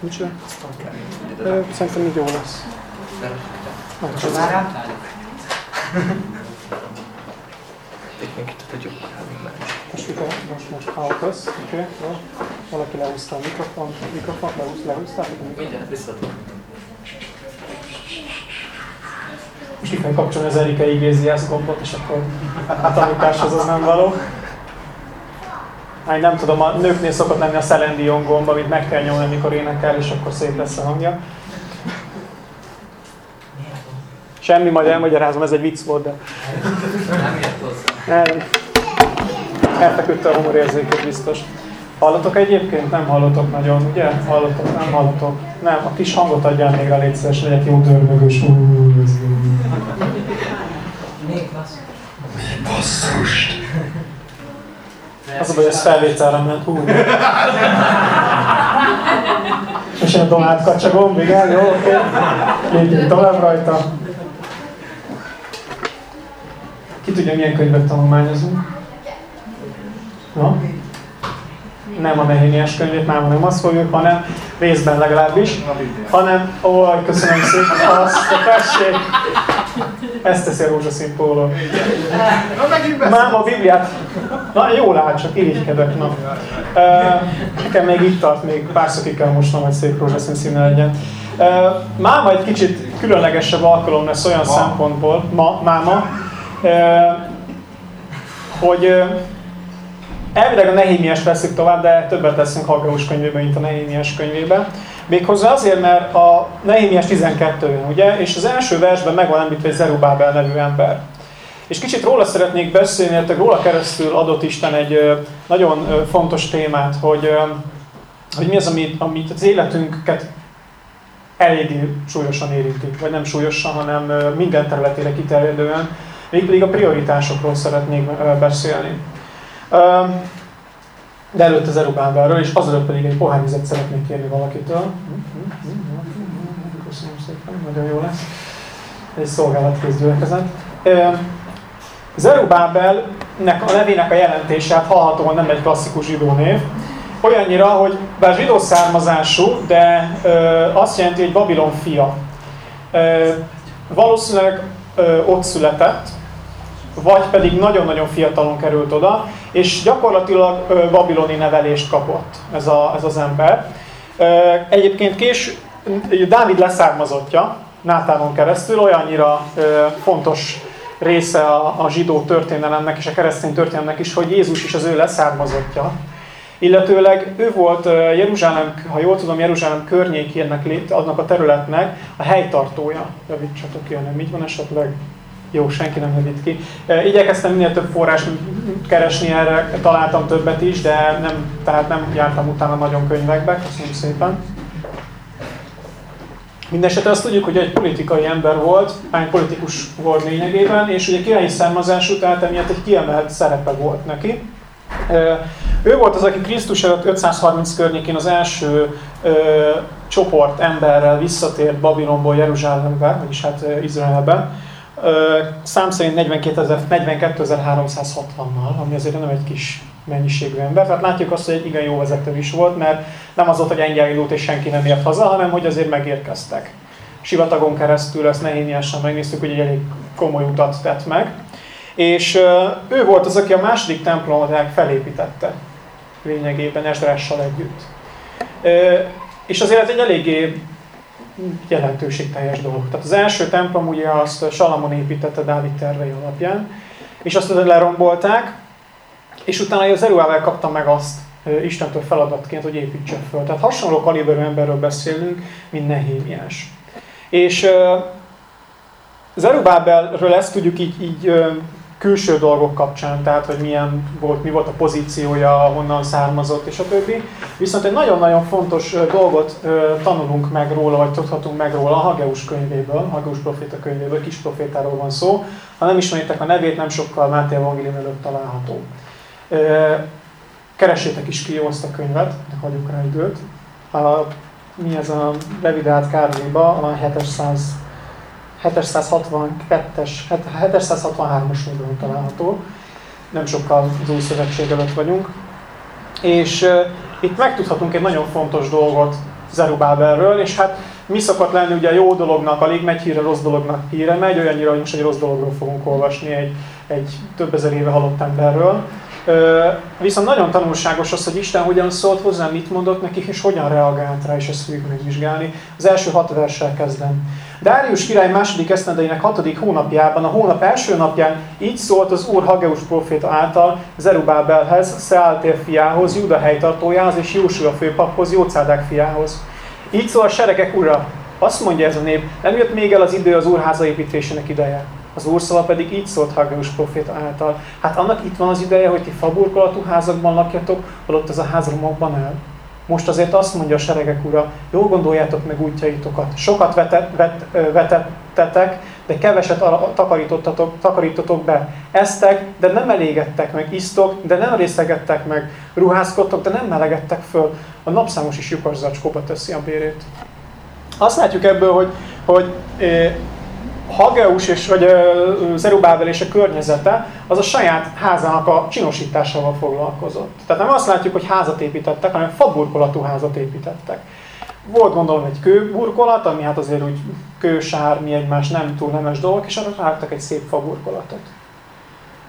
Micsoda? Szerintem így jó lesz. Csak már rám Most, most, most hallgasz, oké, okay, jó. Valaki lehúzta a mikrofon, mikrofon, lehúz, lehúzták? Mindjárt visszatom. Most ki kell kapcsolni az Erika Igéziász gombot, és akkor a tanításhoz az nem való. Hát nem tudom, a nőknél szokott lenni a Celine gomb, amit meg kell nyomni, amikor énekel, és akkor szép lesz a hangja. Semmi, majd elmagyarázom, ez egy vicc volt, de... Nem ért hozzá. El, elfeküdte a humorérzéket biztos. Hallotok egyébként? Nem hallotok nagyon, ugye? Hallotok, nem hallotok. Nem, a kis hangot adjál még a létszeres, legyek jó dörmögös. Még basz. Basszus! Az a baj, ez felvételre ment. Hú. És én Donát kacsa gomb, igen, jó, oké. Lépjünk tovább rajta. Ki tudja, milyen könyvet tanulmányozunk? No? Nem a Nehémiás könyvét, nem, nem azt fogjuk, hanem részben legalábbis, hanem, ó, köszönöm szépen, azt a tessék, ezt teszi a rózsaszín póló. Mám a Bibliát, na jól áll, csak irigykedek, na. Nekem még itt tart, még pár szakig kell mosnom, hogy szép rózsaszín színe legyen. Máma egy kicsit különlegesebb alkalom lesz olyan ma. szempontból, ma, máma, hogy elvileg a Nehémiás veszük tovább, de többet teszünk Haggaus könyvében, mint a Nehémiás könyvében. Méghozzá azért, mert a Nehémiás 12 jön, ugye? És az első versben meg van említve egy Zerubábel nevű ember. És kicsit róla szeretnék beszélni, mert róla keresztül adott Isten egy nagyon fontos témát, hogy, hogy mi az, amit, amit az életünket eléggé súlyosan érinti, vagy nem súlyosan, hanem minden területére kiterjedően. Mégpedig a prioritásokról szeretnék beszélni. De előtte Zerubábelről, és azelőtt pedig egy pohár vizet szeretnék kérni valakitől. Köszönöm szépen, nagyon jó lesz. Egy szolgálatkész gyülekezet. Zerubábelnek a nevének a jelentése, hát hallhatóan nem egy klasszikus zsidó név, olyannyira, hogy bár zsidó származású, de ö, azt jelenti, hogy Babilon fia. Ö, valószínűleg ö, ott született, vagy pedig nagyon-nagyon fiatalon került oda, és gyakorlatilag babiloni nevelést kapott ez, a, ez az ember. Egyébként kés, Dávid leszármazottja, Nátánon keresztül, olyannyira fontos része a, a zsidó történelemnek és a keresztény történelemnek is, hogy Jézus is az ő leszármazottja. Illetőleg ő volt Jeruzsálem, ha jól tudom, Jeruzsálem környékének, annak a területnek a helytartója. Javítsatok ki, nem így van esetleg? Jó, senki nem hevít ki. Igyekeztem minél több forrás keresni erre, találtam többet is, de nem, tehát nem jártam utána nagyon könyvekbe. Köszönöm szépen. Mindenesetre azt tudjuk, hogy egy politikai ember volt, egy politikus volt lényegében, és ugye királyi származású, tehát emiatt egy kiemelt szerepe volt neki. Ő volt az, aki Krisztus előtt 530 környékén az első ö, csoport emberrel visszatért Babilonból Jeruzsálembe, vagyis hát Izraelbe, szám szerint 42.360-nal, ami azért nem egy kis mennyiségű ember. Tehát látjuk azt, hogy egy igen jó vezető is volt, mert nem az volt, hogy ennyi indult és senki nem ért haza, hanem hogy azért megérkeztek. Sivatagon keresztül ezt nehémiásan megnéztük, hogy egy elég komoly utat tett meg. És ő volt az, aki a második templomot felépítette lényegében Esdrással együtt. És azért egy eléggé jelentőségteljes dolog. Tehát az első templom ugye azt Salamon építette Dávid tervei alapján, és azt lerombolták, és utána az Zeruával kapta meg azt Istentől feladatként, hogy építse föl. Tehát hasonló kaliberű emberről beszélünk, mint Nehémiás. És Zerubábelről ezt tudjuk így, így külső dolgok kapcsán, tehát hogy milyen volt, mi volt a pozíciója, honnan származott, és a többi. Viszont egy nagyon-nagyon fontos dolgot tanulunk meg róla, vagy tudhatunk meg róla a Hageus könyvéből, Hageus proféta könyvéből, kis profétáról van szó. Ha nem ismeritek a nevét, nem sokkal Máté Evangélium előtt található. Keressétek is ki azt a könyvet, hagyjuk rá időt. A, mi ez a Revidált Kárléba, a 700 762-es, 763-as oldalon található. Nem sokkal az új szövetség előtt vagyunk. És uh, itt megtudhatunk egy nagyon fontos dolgot Zerubábelről, és hát mi szokott lenni ugye a jó dolognak, alig megy híre, rossz dolognak híre megy, olyannyira, hogy most egy rossz dologról fogunk olvasni, egy, egy több ezer éve halott emberről. Viszont nagyon tanulságos az, hogy Isten hogyan szólt hozzá, mit mondott nekik, és hogyan reagált rá, és ezt fogjuk megvizsgálni. Az első hat verssel kezdem. Dárius király második esztendeinek hatodik hónapjában, a hónap első napján így szólt az Úr Hageus proféta által Zerubábelhez, Szeáltér fiához, Júda helytartójához és Jósua főpaphoz, Jócádák fiához. Így szól a seregek ura, azt mondja ez a nép, nem jött még el az idő az úrháza építésének ideje. Az úrszava pedig így szólt Hageus proféta által. Hát annak itt van az ideje, hogy ti faburkolatú házakban lakjatok, holott ez a ház romokban el. Most azért azt mondja a seregek ura, jól gondoljátok meg útjaitokat. Sokat vetet, vet, vetettetek, de keveset takarítottatok, takarítotok be. Eztek, de nem elégettek meg. Isztok, de nem részegettek meg. Ruházkodtok, de nem melegedtek föl. A napszámos is lyukas zacskóba teszi a bérét. Azt látjuk ebből, hogy, hogy Hageus és vagy Zerubábel és a környezete, az a saját házának a csinosításával foglalkozott. Tehát nem azt látjuk, hogy házat építettek, hanem faburkolatú házat építettek. Volt gondolom egy kőburkolat, ami hát azért úgy kősár, mi egymás nem túl nemes dolgok, és arra rágtak egy szép faburkolatot.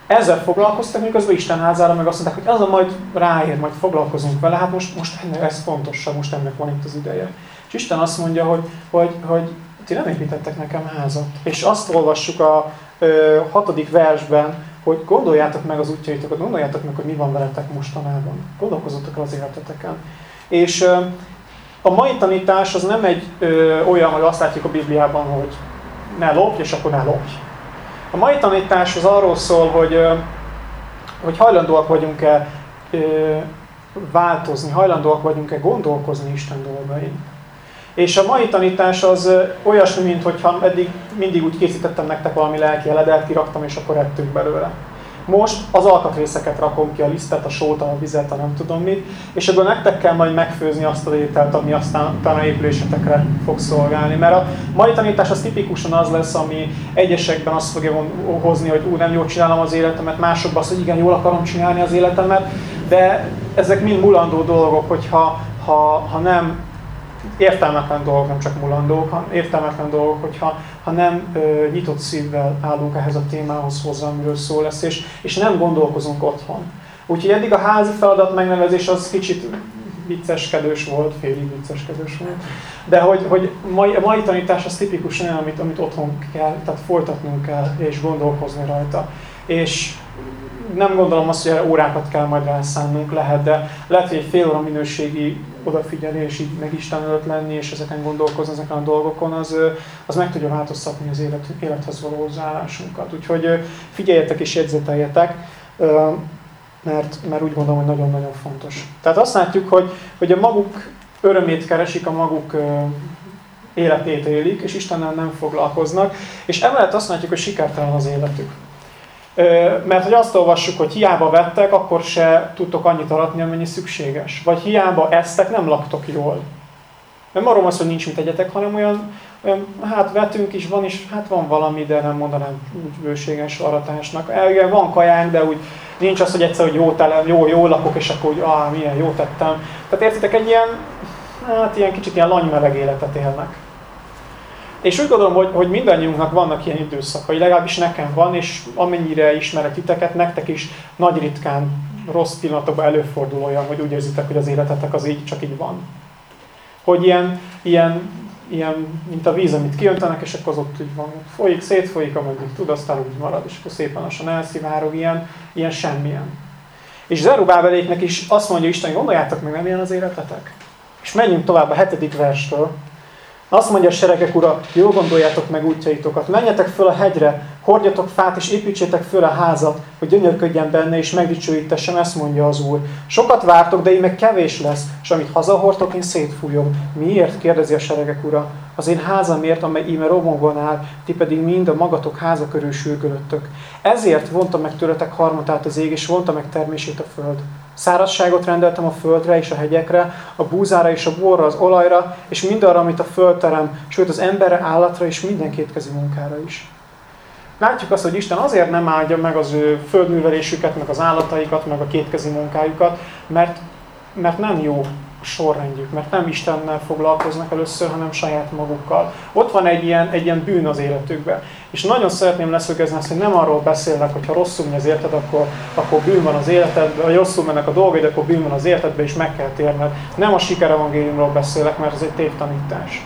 Ezzel foglalkoztak, miközben Isten házára meg azt mondták, hogy az a majd ráér, majd foglalkozunk vele, hát most, most ennek, ez fontosabb, most ennek van itt az ideje. És Isten azt mondja, hogy, hogy, hogy ti nem építettek nekem házat. És azt olvassuk a ö, hatodik versben, hogy gondoljátok meg az útjaitokat, gondoljátok meg, hogy mi van veletek mostanában. Gondolkozzatok el az életeteken. És ö, a mai tanítás az nem egy ö, olyan, hogy azt látjuk a Bibliában, hogy ne lopj, és akkor ne lopj. A mai tanítás az arról szól, hogy, ö, hogy hajlandóak vagyunk-e változni, hajlandóak vagyunk-e gondolkozni Isten dolgain. És a mai tanítás az olyasmi, mint hogyha eddig mindig úgy készítettem nektek valami lelki eledelt, kiraktam, és akkor ettünk belőle. Most az alkatrészeket rakom ki, a lisztet, a sót, a vizet, a nem tudom mit, és ebből nektek kell majd megfőzni azt a ételt, ami aztán a épülésetekre fog szolgálni. Mert a mai tanítás az tipikusan az lesz, ami egyesekben azt fogja hozni, hogy ú, nem jól csinálom az életemet, másokban az, hogy igen, jól akarom csinálni az életemet, de ezek mind mulandó dolgok, hogyha ha, ha nem értelmetlen dolgok, nem csak mulandók, hanem értelmetlen dolgok, hogyha ha nem ö, nyitott szívvel állunk ehhez a témához hozzá, amiről szó lesz, és, és nem gondolkozunk otthon. Úgyhogy eddig a házi feladat megnevezés az kicsit vicceskedős volt, félig vicceskedős volt, de hogy, hogy mai, a mai tanítás az tipikus olyan, amit, amit otthon kell, tehát folytatnunk kell, és gondolkozni rajta. És nem gondolom azt, hogy órákat kell majd rászánnunk, lehet, de lehet, hogy egy fél óra minőségi odafigyelés, így meg Isten előtt lenni, és ezeken gondolkozni, ezeken a dolgokon, az, az meg tudja változtatni az élet, élethez való hozzáállásunkat. Úgyhogy figyeljetek és jegyzeteljetek, mert, mert úgy gondolom, hogy nagyon-nagyon fontos. Tehát azt látjuk, hogy, hogy a maguk örömét keresik, a maguk életét élik, és Istennel nem foglalkoznak, és emellett azt látjuk, hogy sikertelen az életük. Mert hogy azt olvassuk, hogy hiába vettek, akkor se tudtok annyit aratni, amennyi szükséges. Vagy hiába eztek, nem laktok jól. Nem arról az, hogy nincs mit egyetek, hanem olyan, olyan, hát vetünk is, van is, hát van valami, de nem mondanám úgy bőséges aratásnak. Igen, van kajánk, de úgy nincs az, hogy egyszer, hogy jó, tele, jó, jó lakok, és akkor úgy, ah, milyen jó tettem. Tehát értitek, egy ilyen, hát ilyen kicsit ilyen lanymeleg életet élnek. És úgy gondolom, hogy, hogy mindannyiunknak vannak ilyen időszakai, legalábbis nekem van, és amennyire ismerek titeket, nektek is nagy ritkán rossz pillanatokban előfordul olyan, hogy úgy érzitek, hogy az életetek az így csak így van. Hogy ilyen, ilyen, ilyen mint a víz, amit kiöntenek, és akkor az ott úgy van, folyik, szétfolyik, ameddig tud, aztán úgy marad, és akkor szépen lassan elszivárog, ilyen, ilyen semmilyen. És Zerubábeléknek is azt mondja Isten, gondoljátok meg, nem ilyen az életetek? És menjünk tovább a hetedik verstől, azt mondja a seregek ura, jól gondoljátok meg útjaitokat, menjetek föl a hegyre, hordjatok fát és építsétek föl a házat, hogy gyönyörködjen benne és megdicsőítessem, ezt mondja az Úr. Sokat vártok, de így meg kevés lesz, és amit hazahordtok, én szétfújom. Miért? kérdezi a seregek ura. Az én házamért, amely íme romokban áll, ti pedig mind a magatok háza körül sürgölöttök. Ezért vonta meg tőletek harmatát az ég, és vonta meg termését a föld. Szárazságot rendeltem a földre és a hegyekre, a búzára és a borra, az olajra, és mindarra, amit a föld terem, sőt az emberre, állatra és minden kétkezi munkára is. Látjuk azt, hogy Isten azért nem áldja meg az ő földművelésüket, meg az állataikat, meg a kétkezi munkájukat, mert, mert nem jó sorrendjük, mert nem Istennel foglalkoznak először, hanem saját magukkal. Ott van egy ilyen, egy ilyen bűn az életükben. És nagyon szeretném leszögezni azt, hogy nem arról beszélnek, hogy ha rosszul megy az életed, akkor, akkor bűn van az életedben, vagy rosszul mennek a dolgaid, akkor bűn van az életedben, és meg kell térned. Nem a sikerevangéliumról beszélek, mert ez egy tévtanítás.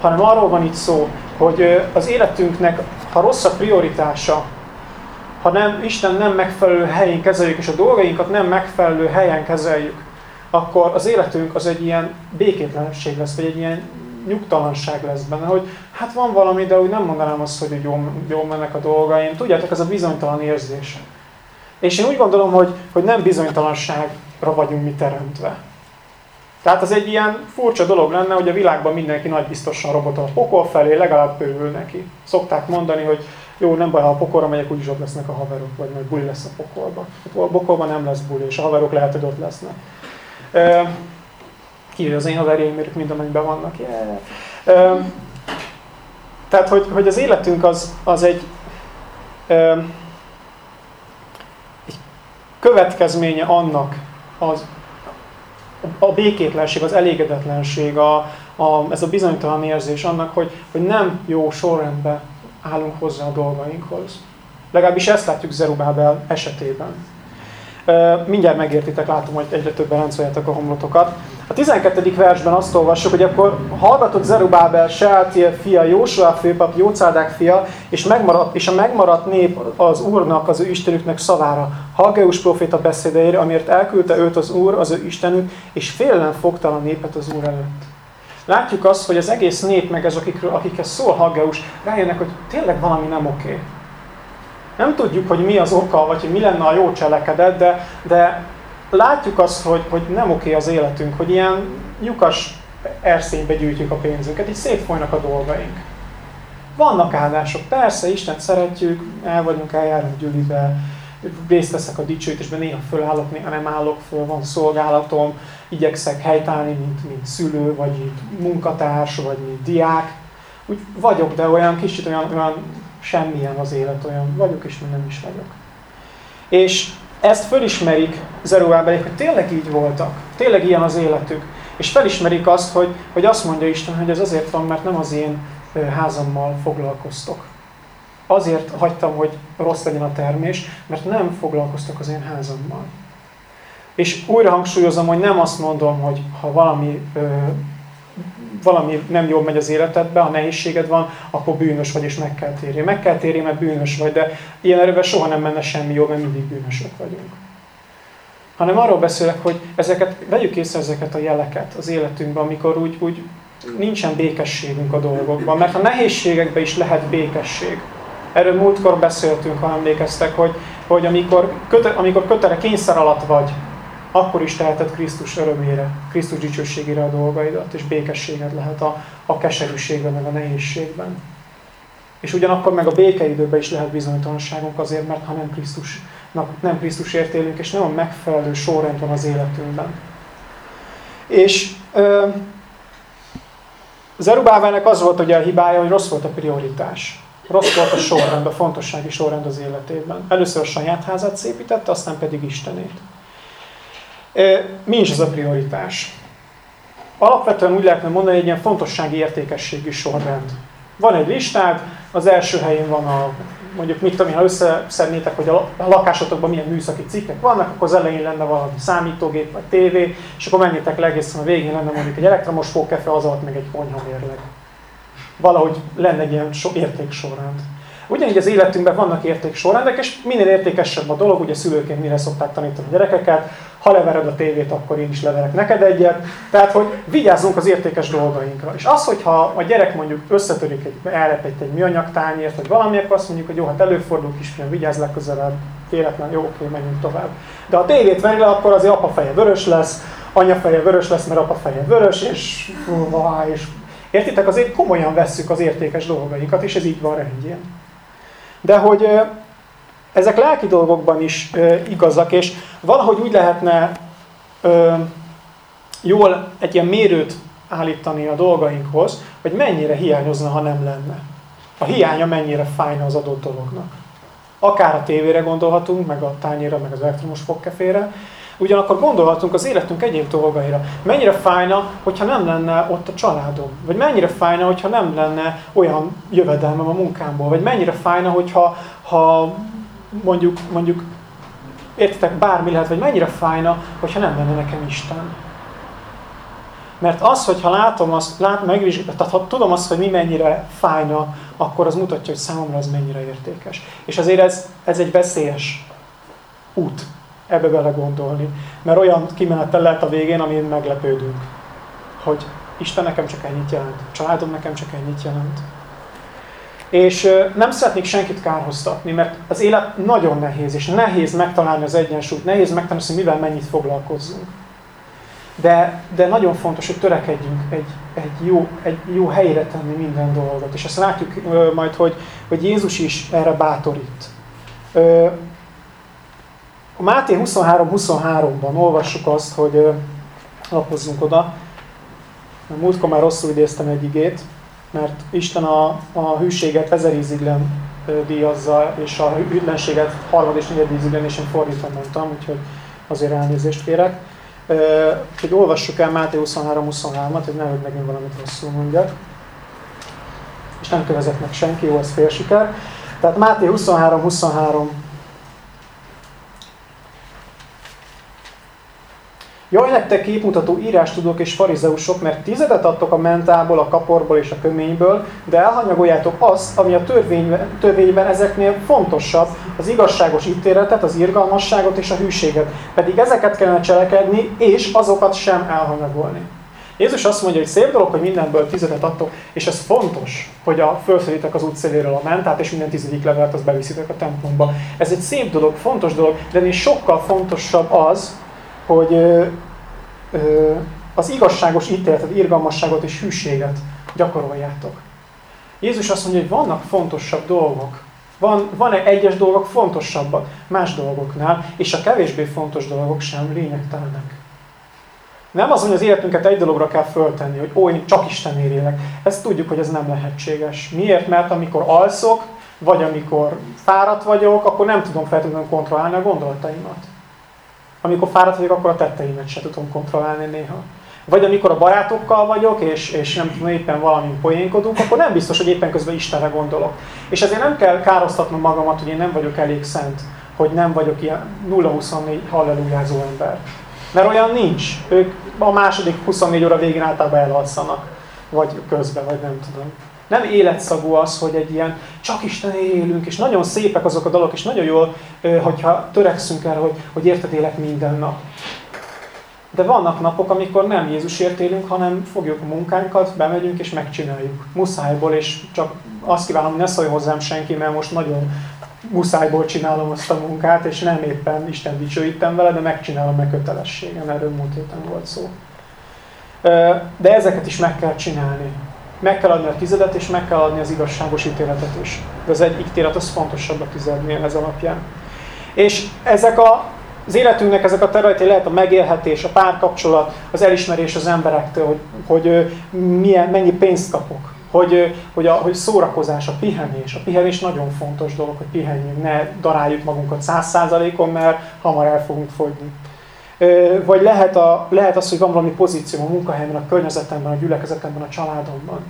Hanem arról van itt szó, hogy az életünknek, ha rossz a prioritása, ha nem, Isten nem megfelelő helyén kezeljük, és a dolgainkat nem megfelelő helyen kezeljük, akkor az életünk az egy ilyen békétlenség lesz, vagy egy ilyen nyugtalanság lesz benne, hogy hát van valami, de úgy nem mondanám azt, hogy jól, jól mennek a dolgaim. Tudjátok, ez a bizonytalan érzés. És én úgy gondolom, hogy, hogy nem bizonytalanságra vagyunk mi teremtve. Tehát az egy ilyen furcsa dolog lenne, hogy a világban mindenki nagy biztosan robot a pokol felé, legalább örül neki. Szokták mondani, hogy jó, nem baj, ha a pokolra megyek, úgyis ott lesznek a haverok, vagy majd buli lesz a pokolban. A pokolban nem lesz buli, és a haverok lehet, hogy ott lesznek. Kívül az én haverjaim, mert mind amennyiben vannak. Yeah. Tehát, hogy, hogy az életünk az, az egy, egy következménye annak, az, a békétlenség, az elégedetlenség, a, a, ez a bizonytalan érzés annak, hogy, hogy nem jó sorrendben állunk hozzá a dolgainkhoz. Legalábbis ezt látjuk Zerubábel esetében. Mindjárt megértitek, látom, hogy egyre többen ráncoljátok a homlotokat. A 12. versben azt olvassuk, hogy akkor hallgatott Zerubábel, Sealtiel fia, Jósua főpap, Jócádák fia, és, megmaradt, és a megmaradt nép az Úrnak, az ő Istenüknek szavára, Haggeus proféta beszédeire, amiért elküldte őt az Úr, az ő Istenük, és félelem fogta a népet az Úr előtt. Látjuk azt, hogy az egész nép, meg ez, akikről, akikhez szól Haggeus, rájönnek, hogy tényleg valami nem oké. Okay. Nem tudjuk, hogy mi az oka, vagy hogy mi lenne a jó cselekedet, de, de látjuk azt, hogy, hogy nem oké az életünk, hogy ilyen lyukas erszénybe gyűjtjük a pénzünket, így szétfolynak a dolgaink. Vannak áldások, persze, Isten szeretjük, el vagyunk, eljárunk gyűlibe, részt veszek a dicsőítésben, néha fölállok, néha nem állok föl, van szolgálatom, igyekszek helytállni, mint, mint szülő, vagy mint munkatárs, vagy mint diák. Úgy vagyok, de olyan kicsit olyan, olyan semmilyen az élet, olyan vagyok, és nem is vagyok. És ezt fölismerik Zeruábelék, hogy tényleg így voltak, tényleg ilyen az életük. És felismerik azt, hogy, hogy azt mondja Isten, hogy ez azért van, mert nem az én házammal foglalkoztok. Azért hagytam, hogy rossz legyen a termés, mert nem foglalkoztak az én házammal. És újra hangsúlyozom, hogy nem azt mondom, hogy ha valami, valami nem jól megy az életedbe, ha nehézséged van, akkor bűnös vagy, és meg kell térni. Meg kell térni, mert bűnös vagy, de ilyen erőben soha nem menne semmi jó, mert mindig bűnösök vagyunk. Hanem arról beszélek, hogy ezeket, vegyük észre ezeket a jeleket az életünkben, amikor úgy, úgy nincsen békességünk a dolgokban. Mert a nehézségekben is lehet békesség. Erről múltkor beszéltünk, ha emlékeztek, hogy, hogy amikor, köte, amikor kötele kényszer alatt vagy, akkor is teheted Krisztus örömére, Krisztus dicsőségére a dolgaidat, és békességed lehet a, a keserűségben, meg a nehézségben. És ugyanakkor meg a békeidőben is lehet bizonytalanságunk azért, mert ha nem Krisztusnak, nem Krisztusért élünk, és nem a megfelelő sorrend van az életünkben. És ö, Zerubávelnek az volt ugye a hibája, hogy rossz volt a prioritás. Rossz volt a sorrend, a fontossági sorrend az életében. Először a saját házát szépítette, aztán pedig Istenét. Mi is ez a prioritás? Alapvetően úgy lehetne mondani, egy ilyen fontossági értékességű sorrend. Van egy listád, az első helyén van a, mondjuk mit tudom én, ha összeszednétek, hogy a lakásotokban milyen műszaki cikkek vannak, akkor az elején lenne valami számítógép vagy tévé, és akkor mennétek le egészen a végén lenne mondjuk egy elektromos pókefe, az alatt meg egy konyhamérleg. Valahogy lenne egy ilyen so, értéksorrend. Ugyanígy az életünkben vannak értéksorrendek, és minél értékesebb a dolog, ugye szülőként mire szokták tanítani a gyerekeket, ha levered a tévét, akkor én is leverek neked egyet. Tehát, hogy vigyázzunk az értékes dolgainkra. És az, hogyha a gyerek mondjuk összetörik, egy, elrep egy, egy műanyag tányért, vagy valami, akkor azt mondjuk, hogy jó, hát előfordul kisfiam, vigyázz legközelebb, véletlen, jó, oké, menjünk tovább. De ha a tévét veri le, akkor az apa feje vörös lesz, anya feje vörös lesz, mert apa feje vörös, és, és értitek, azért komolyan vesszük az értékes dolgainkat, és ez így van rendjén. De hogy ezek lelki dolgokban is igazak, és valahogy úgy lehetne jól egy ilyen mérőt állítani a dolgainkhoz, hogy mennyire hiányozna, ha nem lenne. A hiánya mennyire fájna az adott dolognak. Akár a tévére gondolhatunk, meg a tányéra, meg az elektromos fogkefére, Ugyanakkor gondolhatunk az életünk egyéb dolgaira. Mennyire fájna, hogyha nem lenne ott a családom? Vagy mennyire fájna, hogyha nem lenne olyan jövedelmem a munkámból? Vagy mennyire fájna, hogyha ha mondjuk, mondjuk értitek, bármi lehet, vagy mennyire fájna, hogyha nem lenne nekem Isten? Mert az, hogyha látom azt, lát, megvizsgálom, tehát ha tudom azt, hogy mi mennyire fájna, akkor az mutatja, hogy számomra az mennyire értékes. És azért ez, ez egy veszélyes út ebbe bele gondolni. Mert olyan kimenettel lehet a végén, amin meglepődünk. Hogy Isten nekem csak ennyit jelent, családom nekem csak ennyit jelent. És nem szeretnék senkit kárhoztatni, mert az élet nagyon nehéz, és nehéz megtalálni az egyensúlyt, nehéz megtalálni, hogy mivel mennyit foglalkozzunk. De, de nagyon fontos, hogy törekedjünk egy, egy, jó, egy jó helyre tenni minden dolgot. És azt látjuk majd, hogy, hogy Jézus is erre bátorít. A Máté 23-23-ban olvassuk azt, hogy lapozzunk oda. Múltkor már rosszul idéztem egy igét, mert Isten a, a hűséget ezer íziglen díjazza, és a hűtlenséget harmad és negyed íziglen, és én fordítva mondtam, úgyhogy azért elnézést kérek. Úgyhogy olvassuk el Máté 23-23-at, hogy nehogy megint valamit rosszul mondjak. És nem kövezett meg senki, jó, ez fél siker. Tehát Máté 23-23 Jaj, nektek képmutató írástudók és farizeusok, mert tizedet adtok a mentából, a kaporból és a köményből, de elhanyagoljátok azt, ami a törvényben, törvényben ezeknél fontosabb, az igazságos ítéletet, az irgalmasságot és a hűséget. Pedig ezeket kellene cselekedni, és azokat sem elhanyagolni. Jézus azt mondja, hogy szép dolog, hogy mindenből tizedet adtok, és ez fontos, hogy a felszedítek az útszéléről a mentát, és minden tizedik levelet az beviszitek a templomba. Ez egy szép dolog, fontos dolog, de ennél sokkal fontosabb az, hogy ö, ö, az igazságos ítéletet, irgalmasságot és hűséget gyakoroljátok. Jézus azt mondja, hogy vannak fontosabb dolgok. Van, van -e egyes dolgok fontosabbak más dolgoknál, és a kevésbé fontos dolgok sem lényegtelenek. Nem az, hogy az életünket egy dologra kell föltenni, hogy ó, én csak Isten érélek. Ezt tudjuk, hogy ez nem lehetséges. Miért? Mert amikor alszok, vagy amikor fáradt vagyok, akkor nem tudom feltétlenül kontrollálni a gondolataimat. Amikor fáradt vagyok, akkor a tetteimet se tudom kontrollálni néha. Vagy amikor a barátokkal vagyok, és, és nem tudom, éppen valamin poénkodunk, akkor nem biztos, hogy éppen közben Istenre gondolok. És ezért nem kell károsztatnom magamat, hogy én nem vagyok elég szent, hogy nem vagyok ilyen 0-24 hallelujázó ember. Mert olyan nincs. Ők a második 24 óra végén általában elalszanak. Vagy közben, vagy nem tudom. Nem életszagú az, hogy egy ilyen csak Isten élünk, és nagyon szépek azok a dalok, és nagyon jól, hogyha törekszünk erre, hogy, hogy érted élek minden nap. De vannak napok, amikor nem Jézusért élünk, hanem fogjuk a munkánkat, bemegyünk és megcsináljuk. Muszájból, és csak azt kívánom, hogy ne szólj hozzám senki, mert most nagyon muszájból csinálom azt a munkát, és nem éppen Isten dicsőítem vele, de megcsinálom meg kötelességem, erről múlt héten volt szó. De ezeket is meg kell csinálni. Meg kell adni a tizedet, és meg kell adni az igazságos ítéletet is. De az egy ítélet az fontosabb a tizednél ez alapján. És ezek a, az életünknek ezek a területei lehet a megélhetés, a párkapcsolat, az elismerés az emberektől, hogy, hogy milyen, mennyi pénzt kapok, hogy, hogy, a, hogy szórakozás, a pihenés. A pihenés nagyon fontos dolog, hogy pihenjünk, ne daráljuk magunkat száz százalékon, mert hamar el fogunk fogyni. Vagy lehet, a, lehet az, hogy van valami pozíció a munkahelyben, a környezetemben, a gyülekezetemben, a családomban.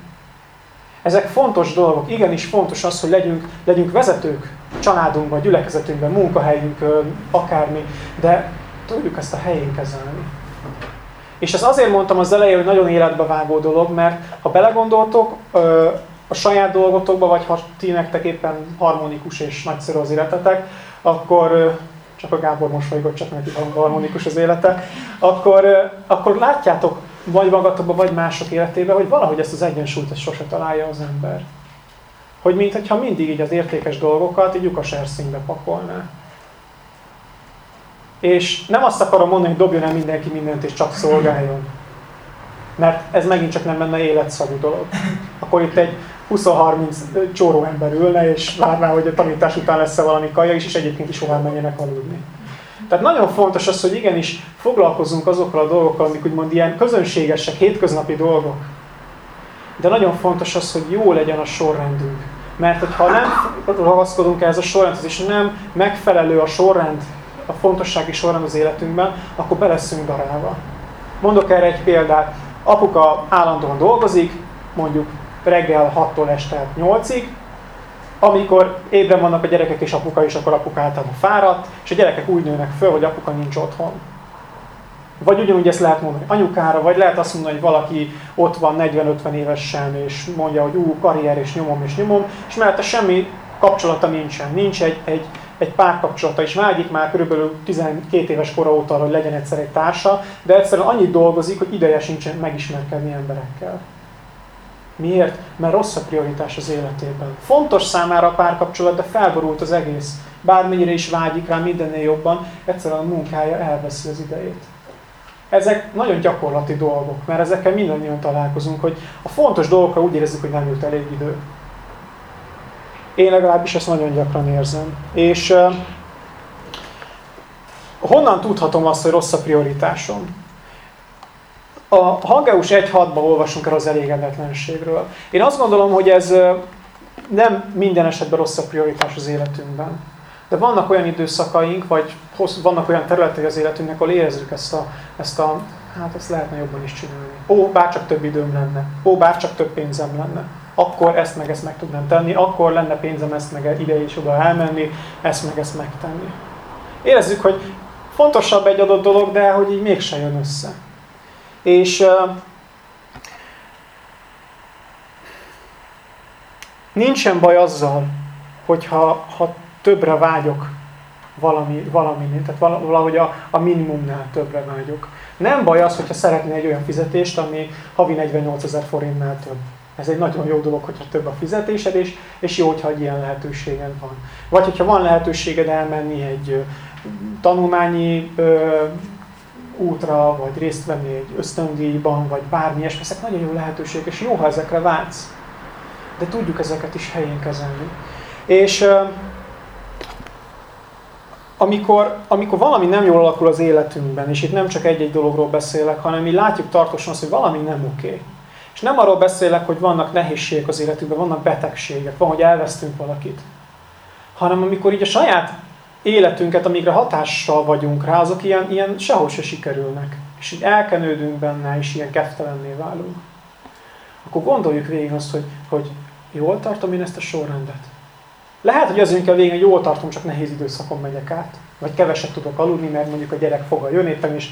Ezek fontos dolgok. Igenis fontos az, hogy legyünk, legyünk vezetők családunkban, gyülekezetünkben, munkahelyünkön, akármi, de tudjuk ezt a helyén kezelni. És ezt azért mondtam az elején, hogy nagyon életbe vágó dolog, mert ha belegondoltok a saját dolgotokba, vagy ha ti nektek éppen harmonikus és nagyszerű az életetek, akkor csak a Gábor mosolygott, csak neki harmonikus az élete, akkor, akkor látjátok vagy magatokban, vagy mások életében, hogy valahogy ezt az egyensúlyt ezt sose találja az ember. Hogy mintha mindig így az értékes dolgokat így lyukas erszénybe pakolná. És nem azt akarom mondani, hogy dobjon el mindenki mindent és csak szolgáljon. Mert ez megint csak nem menne életszagú dolog. Akkor itt egy 20-30 csóró ember ülne, és várná, hogy a tanítás után lesz-e valami kaja is, és egyébként is hová menjenek aludni. Tehát nagyon fontos az, hogy igenis foglalkozunk azokkal a dolgokkal, amik úgymond ilyen közönségesek, hétköznapi dolgok. De nagyon fontos az, hogy jó legyen a sorrendünk. Mert ha nem ragaszkodunk ehhez a sorrendhez, és nem megfelelő a sorrend a fontossági során az életünkben, akkor be leszünk darálva. Mondok erre egy példát. Apuka állandóan dolgozik, mondjuk reggel 6-tól este 8-ig, amikor ébren vannak a gyerekek és apuka is, akkor apuka általában fáradt, és a gyerekek úgy nőnek föl, hogy apuka nincs otthon. Vagy ugyanúgy ezt lehet mondani anyukára, vagy lehet azt mondani, hogy valaki ott van 40-50 évesen, és mondja, hogy ú, karrier, és nyomom, és nyomom, és mellette semmi kapcsolata nincsen. Nincs egy, egy, egy párkapcsolata, és vágyik már körülbelül 12 éves kora óta hogy legyen egyszer egy társa, de egyszerűen annyit dolgozik, hogy ideje sincsen megismerkedni emberekkel. Miért? Mert rossz a prioritás az életében. Fontos számára a párkapcsolat, de felborult az egész. Bármennyire is vágyik rá mindennél jobban, egyszerűen a munkája elveszi az idejét. Ezek nagyon gyakorlati dolgok, mert ezekkel mindannyian találkozunk, hogy a fontos dolgokra úgy érezzük, hogy nem jut elég idő. Én legalábbis ezt nagyon gyakran érzem. És uh, honnan tudhatom azt, hogy rossz a prioritásom? A Hageus 1.6-ban olvasunk el az elégedetlenségről. Én azt gondolom, hogy ez nem minden esetben rossz a prioritás az életünkben. De vannak olyan időszakaink, vagy vannak olyan területei az életünknek, ahol érezzük ezt a, ezt a hát ezt lehetne jobban is csinálni. Ó, bárcsak több időm lenne. Ó, bárcsak több pénzem lenne. Akkor ezt meg ezt meg tudnám tenni, akkor lenne pénzem ezt meg ide és oda elmenni, ezt meg ezt megtenni. Érezzük, hogy fontosabb egy adott dolog, de hogy így mégsem jön össze. És nincsen baj azzal, hogyha ha többre vágyok valami, valami tehát valahogy a, a minimumnál többre vágyok. Nem baj az, hogyha szeretné egy olyan fizetést, ami havi 48 ezer forintnál több. Ez egy nagyon jó dolog, hogyha több a fizetésed, és, és jó, hogyha egy ilyen lehetőséged van. Vagy hogyha van lehetőséged elmenni egy tanulmányi útra, vagy részt venni egy ösztöndíjban, vagy bármi és ezek nagyon jó lehetőségek, és jó, ha ezekre vágysz. De tudjuk ezeket is helyén kezelni. És amikor, amikor valami nem jól alakul az életünkben, és itt nem csak egy-egy dologról beszélek, hanem mi látjuk tartósan azt, hogy valami nem oké. Okay. És nem arról beszélek, hogy vannak nehézségek az életünkben, vannak betegségek, van, hogy elvesztünk valakit. Hanem amikor így a saját életünket, amikre hatással vagyunk rá, azok ilyen, ilyen sehol se sikerülnek. És így elkenődünk benne, és ilyen keftelenné válunk. Akkor gondoljuk végig azt, hogy, hogy jól tartom én ezt a sorrendet. Lehet, hogy azért kell végén, hogy jól tartom, csak nehéz időszakon megyek át. Vagy keveset tudok aludni, mert mondjuk a gyerek foga jön éppen, és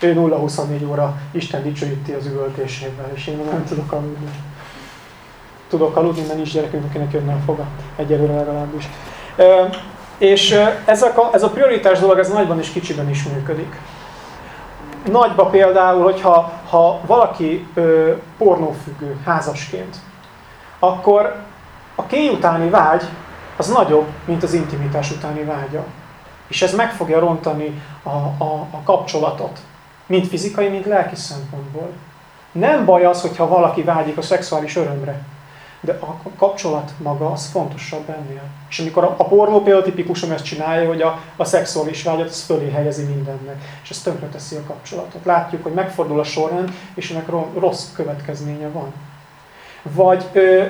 ő 0-24 óra Isten dicsőíti az üvöltésével, és én nem tudok aludni. Tudok aludni, mert nincs gyerekünk, akinek jönne a foga. Egyelőre legalábbis. És ezek a, ez a prioritás dolog, ez nagyban és kicsiben is működik. Nagyba például, hogyha ha valaki ö, pornófüggő házasként, akkor a kéj utáni vágy az nagyobb, mint az intimitás utáni vágya. És ez meg fogja rontani a, a, a kapcsolatot, mind fizikai, mind lelki szempontból. Nem baj az, hogyha valaki vágyik a szexuális örömre, de a kapcsolat maga az fontosabb ennél. És amikor a, a pornó például tipikusan ezt csinálja, hogy a, a szexuális vágyat az fölé helyezi mindennek, és ez tönkreteszi a kapcsolatot. Látjuk, hogy megfordul a sorrend, és ennek rossz következménye van. Vagy ö,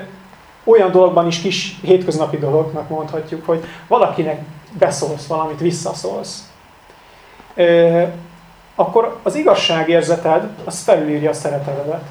olyan dologban is kis hétköznapi dolognak mondhatjuk, hogy valakinek beszólsz valamit, visszaszólsz. Ö, akkor az igazságérzeted, az felülírja a szeretetedet.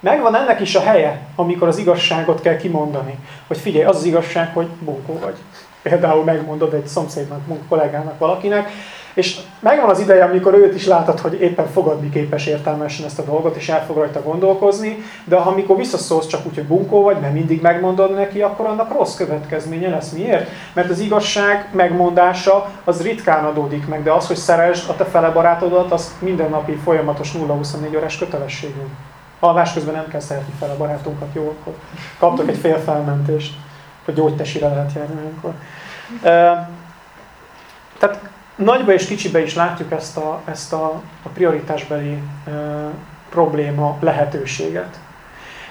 Megvan ennek is a helye, amikor az igazságot kell kimondani. Hogy figyelj, az az igazság, hogy bunkó vagy. Például megmondod egy szomszédnak, kollégának, valakinek, és megvan az ideje, amikor őt is látod, hogy éppen fogadni képes értelmesen ezt a dolgot, és el fog rajta gondolkozni, de ha amikor visszaszólsz csak úgy, hogy bunkó vagy, mert mindig megmondod neki, akkor annak rossz következménye lesz. Miért? Mert az igazság megmondása az ritkán adódik meg, de az, hogy szeresd a te fele barátodat, az mindennapi folyamatos 0-24 órás kötelességünk. Alvás közben nem kell szeretni fel a barátunkat, jó, akkor kaptok egy fél felmentést, hogy gyógytesire lehet járni olyankor. Tehát nagyba és kicsibe is látjuk ezt a, ezt a, a prioritásbeli e, probléma lehetőséget.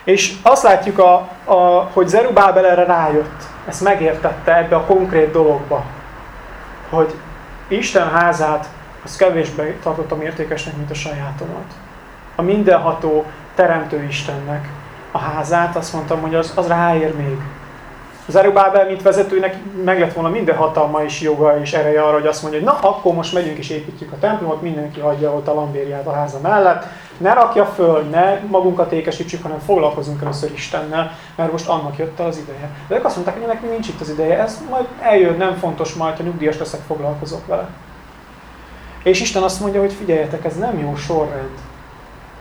És azt látjuk, a, a, hogy Zerubábel erre rájött, ezt megértette ebbe a konkrét dologba, hogy Isten házát az kevésbé tartottam értékesnek, mint a sajátomat. A mindenható teremtő Istennek a házát, azt mondtam, hogy az, az ráér még. Zerubábel, mint vezetőnek meg lett volna minden hatalma és joga és ereje arra, hogy azt mondja, hogy na, akkor most megyünk és építjük a templomot, mindenki hagyja ott a lambériát a háza mellett, ne rakja föl, ne magunkat ékesítsük, hanem foglalkozunk először Istennel, mert most annak jött az ideje. De ők azt mondták, hogy nekünk nincs itt az ideje, ez majd eljön, nem fontos, majd ha nyugdíjas leszek, foglalkozok vele. És Isten azt mondja, hogy figyeljetek, ez nem jó sorrend.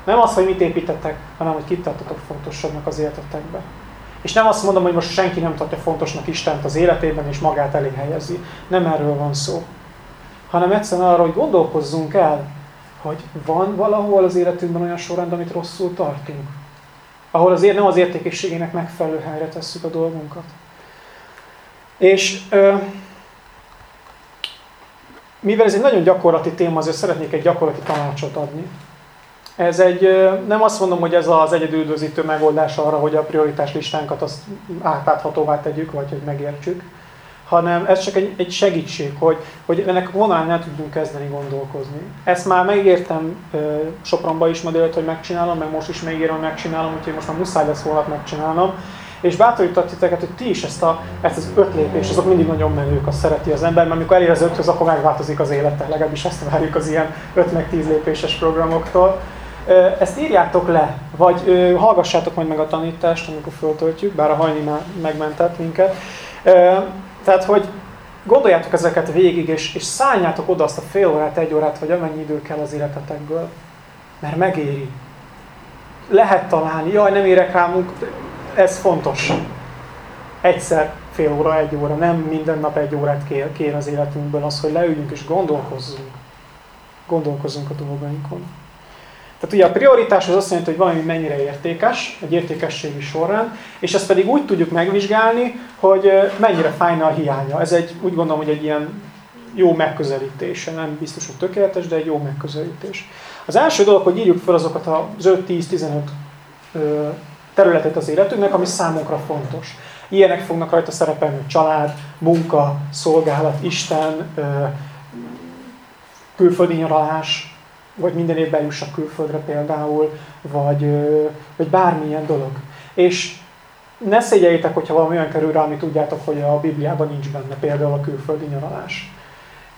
Nem az, hogy mit építetek, hanem hogy kit tartotok fontosabbnak az életetekbe. És nem azt mondom, hogy most senki nem tartja fontosnak Istent az életében, és magát elé helyezi. Nem erről van szó. Hanem egyszerűen arra, hogy gondolkozzunk el, hogy van valahol az életünkben olyan sorrend, amit rosszul tartunk. Ahol azért nem az értékességének megfelelő helyre tesszük a dolgunkat. És ö, mivel ez egy nagyon gyakorlati téma, azért szeretnék egy gyakorlati tanácsot adni. Ez egy, nem azt mondom, hogy ez az egyedüldözítő megoldás arra, hogy a prioritás listánkat azt átláthatóvá tegyük, vagy hogy megértsük, hanem ez csak egy, egy segítség, hogy, hogy ennek vonalán el tudjunk kezdeni gondolkozni. Ezt már megértem Sopronba is ma hogy megcsinálom, meg most is megírom, hogy megcsinálom, úgyhogy most már muszáj lesz holnap megcsinálnom. És bátorított titeket, hogy ti is ezt, a, ezt az öt lépés, azok mindig nagyon menők, azt szereti az ember, mert amikor elér az öthöz, akkor megváltozik az élete, legalábbis ezt várjuk az ilyen 5 meg 10 lépéses programoktól. Ezt írjátok le, vagy hallgassátok majd meg a tanítást, amikor föltöltjük, bár a hajni már megmentett minket. Tehát, hogy gondoljátok ezeket végig, és, és szálljátok oda azt a fél órát, egy órát, vagy amennyi idő kell az életetekből. Mert megéri. Lehet találni, jaj, nem érek rá ez fontos. Egyszer fél óra, egy óra, nem minden nap egy órát kér, az életünkből az, hogy leüljünk és gondolkozzunk. Gondolkozzunk a dolgainkon. Tehát ugye a prioritás az azt jelenti, hogy valami mennyire értékes, egy értékességi sorrend, és ezt pedig úgy tudjuk megvizsgálni, hogy mennyire fájna a hiánya. Ez egy, úgy gondolom, hogy egy ilyen jó megközelítés, nem biztos, hogy tökéletes, de egy jó megközelítés. Az első dolog, hogy írjuk fel azokat az 5-10-15 területet az életünknek, ami számunkra fontos. Ilyenek fognak rajta szerepelni család, munka, szolgálat, Isten, külföldi nyaralás, vagy minden évben jussak külföldre például, vagy, vagy bármilyen dolog. És ne szégyeljétek, hogyha valami olyan kerül rá, amit tudjátok, hogy a Bibliában nincs benne, például a külföldi nyaralás.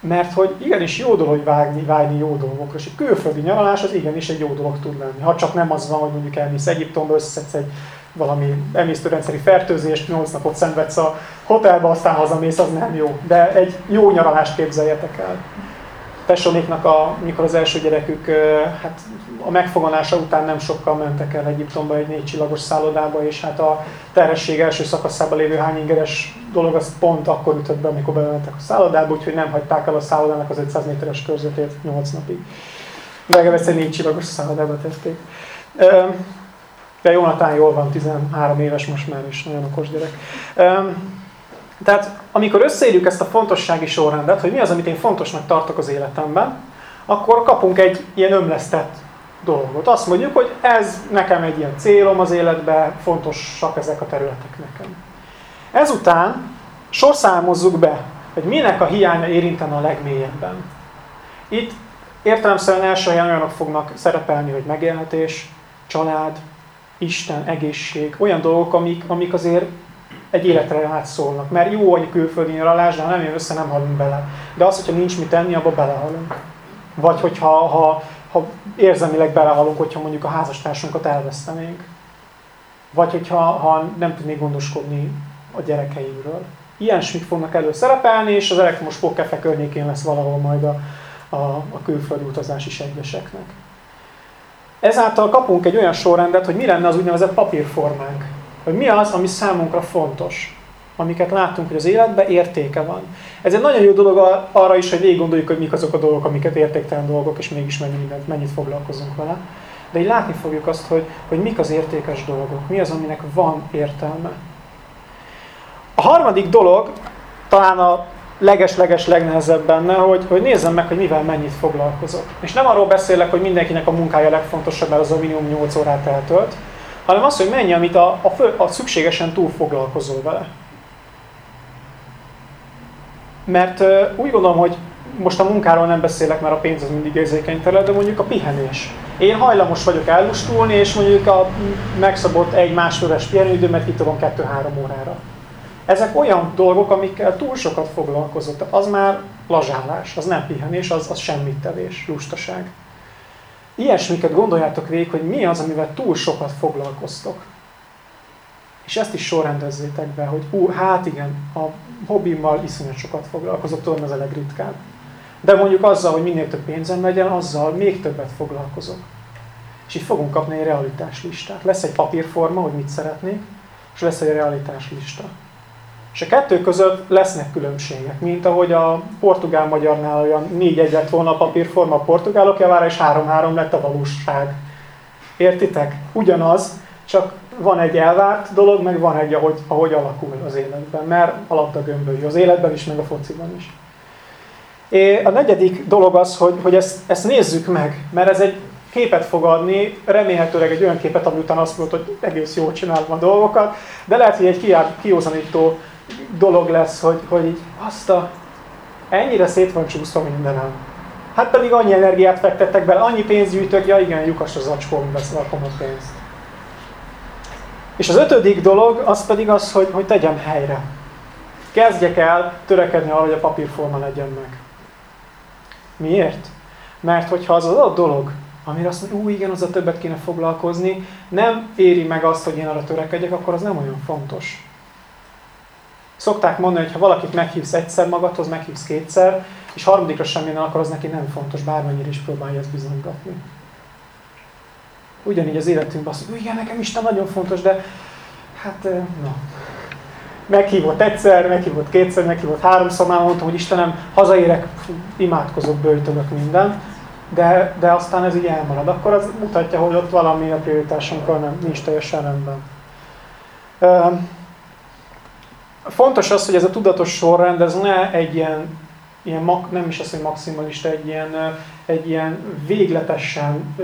Mert hogy igenis jó dolog vágni, vágyni jó dolgokra, és egy külföldi nyaralás az igenis egy jó dolog tud lenni. Ha csak nem az van, hogy mondjuk elmész Egyiptomba, összeszedsz egy valami emésztőrendszeri fertőzést, 8 napot szenvedsz a hotelbe, aztán hazamész, az nem jó. De egy jó nyaralást képzeljetek el. Tessonéknak, a, mikor az első gyerekük hát a megfoganása után nem sokkal mentek el Egyiptomba egy négy csillagos szállodába, és hát a terhesség első szakaszában lévő hányingeres dolog az pont akkor ütött be, amikor bementek a szállodába, úgyhogy nem hagyták el a szállodának az 500 méteres körzetét 8 napig. Legalább egy négy csillagos szállodába tették. De Jonatán jól van, 13 éves most már, is nagyon okos gyerek. Tehát amikor összeírjuk ezt a fontossági sorrendet, hogy mi az, amit én fontosnak tartok az életemben, akkor kapunk egy ilyen ömlesztett dolgot. Azt mondjuk, hogy ez nekem egy ilyen célom az életben, fontosak ezek a területek nekem. Ezután sorszámozzuk be, hogy minek a hiánya érintene a legmélyebben. Itt értelemszerűen első helyen olyanok fognak szerepelni, hogy megélhetés, család, Isten, egészség, olyan dolgok, amik, amik azért egy életre átszólnak. Mert jó a külföldi nyaralás, de ha nem jön össze, nem halunk bele. De az, hogyha nincs mit tenni, abba belehalunk. Vagy hogyha ha, ha érzelmileg belehalunk, hogyha mondjuk a házastársunkat elvesztenénk. Vagy hogyha ha nem tudnék gondoskodni a gyerekeimről. Ilyesmik fognak előszerepelni, és az elektromos pókefe környékén lesz valahol majd a, a, a külföldi utazás is egyeseknek. Ezáltal kapunk egy olyan sorrendet, hogy mi lenne az úgynevezett papírformánk. Hogy mi az, ami számunkra fontos. Amiket látunk, hogy az életben értéke van. Ez egy nagyon jó dolog arra is, hogy végig gondoljuk, hogy mik azok a dolgok, amiket értéktelen dolgok, és mégis mennyi mennyit foglalkozunk vele. De így látni fogjuk azt, hogy, hogy mik az értékes dolgok, mi az, aminek van értelme. A harmadik dolog, talán a leges-leges legnehezebb benne, hogy, hogy nézzem meg, hogy mivel mennyit foglalkozok. És nem arról beszélek, hogy mindenkinek a munkája legfontosabb, mert az a minimum 8 órát eltölt, hanem az, hogy mennyi, amit a, a, fő, a szükségesen túl foglalkozol vele. Mert úgy gondolom, hogy most a munkáról nem beszélek, mert a pénz az mindig érzékeny terület, de mondjuk a pihenés. Én hajlamos vagyok ellustulni, és mondjuk a megszabott egy-másféles pihenőidőmet kitolom kettő-három órára. Ezek olyan dolgok, amikkel túl sokat foglalkozott. Az már lazsálás, az nem pihenés, az, az semmit tevés, lustaság. Ilyesmiket gondoljátok végig, hogy mi az, amivel túl sokat foglalkoztok. És ezt is sorrendezzétek be, hogy ú, hát igen, a hobbimmal iszonyat sokat foglalkozok, tudom, ez a legritkább. De mondjuk azzal, hogy minél több pénzem legyen, azzal még többet foglalkozok. És így fogunk kapni egy realitás listát. Lesz egy papírforma, hogy mit szeretnék, és lesz egy realitás lista. És a kettő között lesznek különbségek, mint ahogy a portugál-magyarnál olyan négy egy lett volna a papírforma a portugálok javára, és három-három lett a valóság. Értitek? Ugyanaz, csak van egy elvárt dolog, meg van egy, ahogy, ahogy alakul az életben, mert a gömbölyű az életben is, meg a fociban is. És a negyedik dolog az, hogy, hogy ezt, ezt nézzük meg, mert ez egy képet fog adni, remélhetőleg egy olyan képet, ami után azt mondod, hogy egész jól csinálom a dolgokat, de lehet, hogy egy kiózanító dolog lesz, hogy, hogy így azt a, ennyire szét van csúszva mindenem. Hát pedig annyi energiát fektettek bele, annyi pénzt gyűjtök, ja igen, lyukas az acskó, beszalakom a pénzt. És az ötödik dolog, az pedig az, hogy, hogy tegyem helyre. Kezdjek el törekedni arra, hogy a papírforma legyen meg. Miért? Mert hogyha az adott dolog, amire azt mondja, ú, igen, az a többet kéne foglalkozni, nem éri meg azt, hogy én arra törekedjek, akkor az nem olyan fontos. Szokták mondani, hogy ha valakit meghívsz egyszer magadhoz, meghívsz kétszer, és harmadikra sem jön, akkor az neki nem fontos, bármennyire is próbálja ezt bizonygatni. Ugyanígy az életünkben azt mondja, igen, nekem Isten nagyon fontos, de hát, na. Meghívott egyszer, meghívott kétszer, meghívott háromszor, már mondtam, hogy Istenem, hazaérek, imádkozok, bőjtölök minden, de, de aztán ez így elmarad. Akkor az mutatja, hogy ott valami a prioritásunkkal nem, nincs teljesen rendben. Fontos az, hogy ez a tudatos sorrend, ez ne egy ilyen, ilyen nem is az, hogy maximalista, egy ilyen, egy ilyen végletesen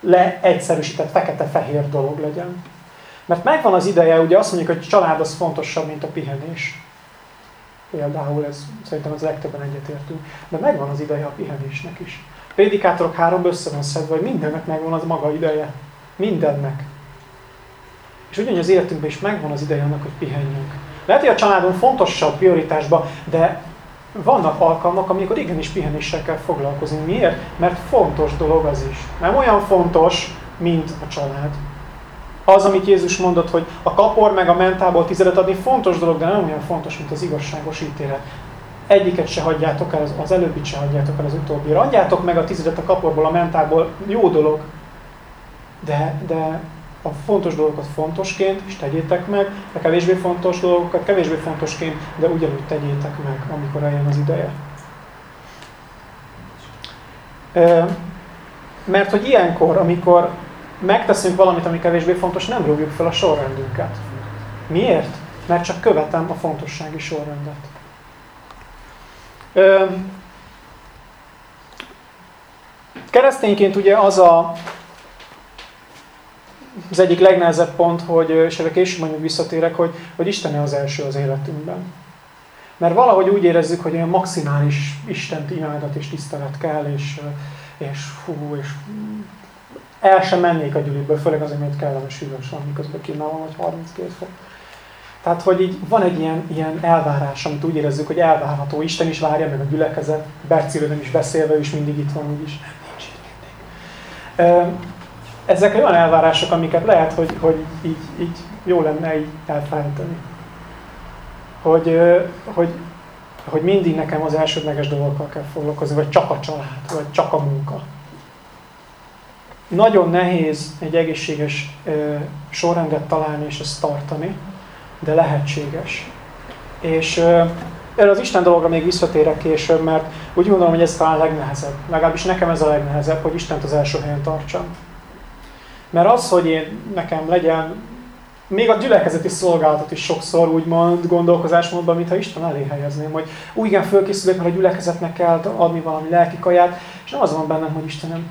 leegyszerűsített fekete-fehér dolog legyen. Mert megvan az ideje, ugye azt mondjuk, hogy család az fontosabb, mint a pihenés. Például ez szerintem az legtöbben egyetértünk. De megvan az ideje a pihenésnek is. A prédikátorok három össze van szedve, hogy mindennek megvan az maga ideje. Mindennek. És ugyanúgy az életünkben is megvan az ideje annak, hogy pihenjünk. Lehet, hogy a családon fontosabb prioritásba, de vannak alkalmak, amikor igenis pihenéssel kell foglalkozni. Miért? Mert fontos dolog az is. Nem olyan fontos, mint a család. Az, amit Jézus mondott, hogy a kapor meg a mentából tizedet adni fontos dolog, de nem olyan fontos, mint az igazságos ítélet. Egyiket se hagyjátok el, az előbbit se hagyjátok el az utóbbira. Adjátok meg a tizedet a kaporból, a mentából, jó dolog. De, de a fontos dolgokat fontosként, és tegyétek meg, a kevésbé fontos dolgokat kevésbé fontosként, de ugyanúgy tegyétek meg, amikor eljön az ideje. Mert hogy ilyenkor, amikor megteszünk valamit, ami kevésbé fontos, nem rúgjuk fel a sorrendünket. Miért? Mert csak követem a fontossági sorrendet. Keresztényként ugye az a az egyik legnehezebb pont, hogy, és erre később majd visszatérek, hogy, hogy Isten az első az életünkben. Mert valahogy úgy érezzük, hogy olyan maximális Istent imádat és tisztelet kell, és, és fú, és el sem mennék a gyűlőből, főleg azért, mert kellemes hűvös van, miközben kínálom, vagy 32 fok. Tehát, hogy így van egy ilyen, ilyen elvárás, amit úgy érezzük, hogy elvárható. Isten is várja, meg a gyülekezet. Berciről nem is beszélve, és mindig itt van, úgyis. Nincs itt mindig ezek olyan elvárások, amiket lehet, hogy, hogy így, így jó lenne így elfelejteni. Hogy, hogy, hogy mindig nekem az elsődleges dolgokkal kell foglalkozni, vagy csak a család, vagy csak a munka. Nagyon nehéz egy egészséges sorrendet találni és ezt tartani, de lehetséges. És erre az Isten dologra még visszatérek később, mert úgy gondolom, hogy ez talán a legnehezebb. Legalábbis nekem ez a legnehezebb, hogy Istent az első helyen tartsam. Mert az, hogy én nekem legyen, még a gyülekezeti szolgálatot is sokszor úgymond gondolkozásmódban, mintha Isten elé helyezném, hogy úgy igen, fölkészülök, mert a gyülekezetnek kell adni valami lelki kaját, és nem az van bennem, hogy Istenem,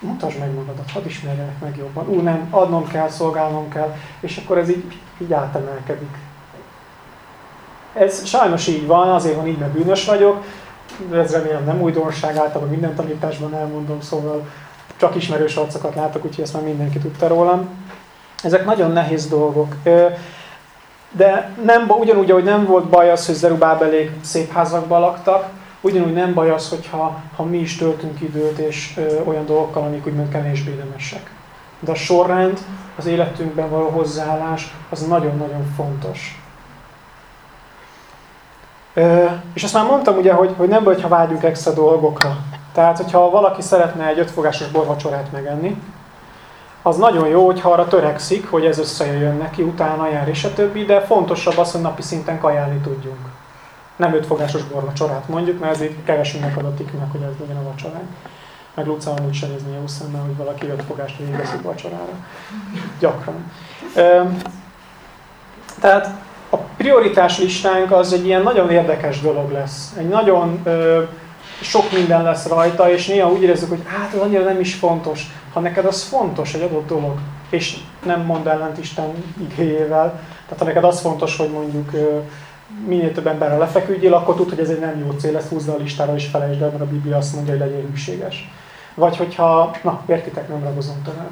mutasd meg magadat, hadd ismerjenek meg jobban. Ú, nem, adnom kell, szolgálnom kell, és akkor ez így, így átemelkedik. Ez sajnos így van, azért van így, mert bűnös vagyok, ez remélem nem újdonság, általában minden tanításban elmondom, szóval csak ismerős arcokat látok, úgyhogy ezt már mindenki tudta rólam. Ezek nagyon nehéz dolgok. De nem, ugyanúgy, ahogy nem volt baj az, hogy Zerubábelék szép házakban laktak, ugyanúgy nem baj az, hogyha ha mi is töltünk időt, és ö, olyan dolgokkal, amik úgymond kevésbé nemesek. De a sorrend, az életünkben való hozzáállás, az nagyon-nagyon fontos. Ö, és azt már mondtam ugye, hogy, hogy nem baj, ha vágyunk extra dolgokra. Tehát, hogyha valaki szeretne egy ötfogásos borvacsorát megenni, az nagyon jó, hogyha arra törekszik, hogy ez összejöjjön neki, utána jár és a többi, de fontosabb az, hogy napi szinten kajálni tudjunk. Nem ötfogásos borvacsorát mondjuk, mert ezért kevesünknek adatik meg, hogy ez legyen a vacsoránk. Meg Luca úgy sem nézni jó szemmel, hogy valaki ötfogást végezik vacsorára. Gyakran. Tehát a prioritás listánk az egy ilyen nagyon érdekes dolog lesz. Egy nagyon sok minden lesz rajta, és néha úgy érezzük, hogy hát az annyira nem is fontos. Ha neked az fontos, egy adott dolog, és nem mond ellent Isten igéjével, tehát ha neked az fontos, hogy mondjuk minél több emberrel lefeküdjél, akkor tud, hogy ez egy nem jó cél, ezt húzd a listára és felejtsd el, mert a Biblia azt mondja, hogy legyél hűséges. Vagy hogyha, na, értitek, nem ragozom tovább.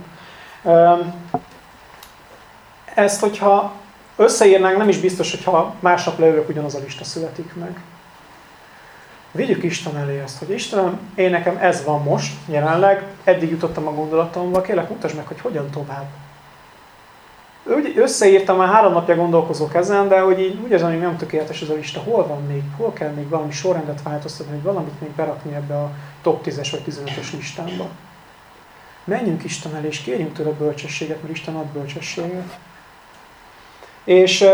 Ezt, hogyha összeírnánk, nem is biztos, hogyha másnap leülök, ugyanaz a lista születik meg. Vigyük Isten elé ezt, hogy Istenem, én nekem ez van most, jelenleg, eddig jutottam a gondolatomba, kérlek mutasd meg, hogy hogyan tovább. Úgy összeírtam, már három napja gondolkozok ezen, de hogy így úgy érzem, hogy nem tökéletes ez a lista. Hol van még, hol kell még valami sorrendet változtatni, hogy valamit még berakni ebbe a top 10-es vagy 15-ös listámba. Menjünk Isten elé, és kérjünk tőle bölcsességet, mert Isten ad bölcsességet. És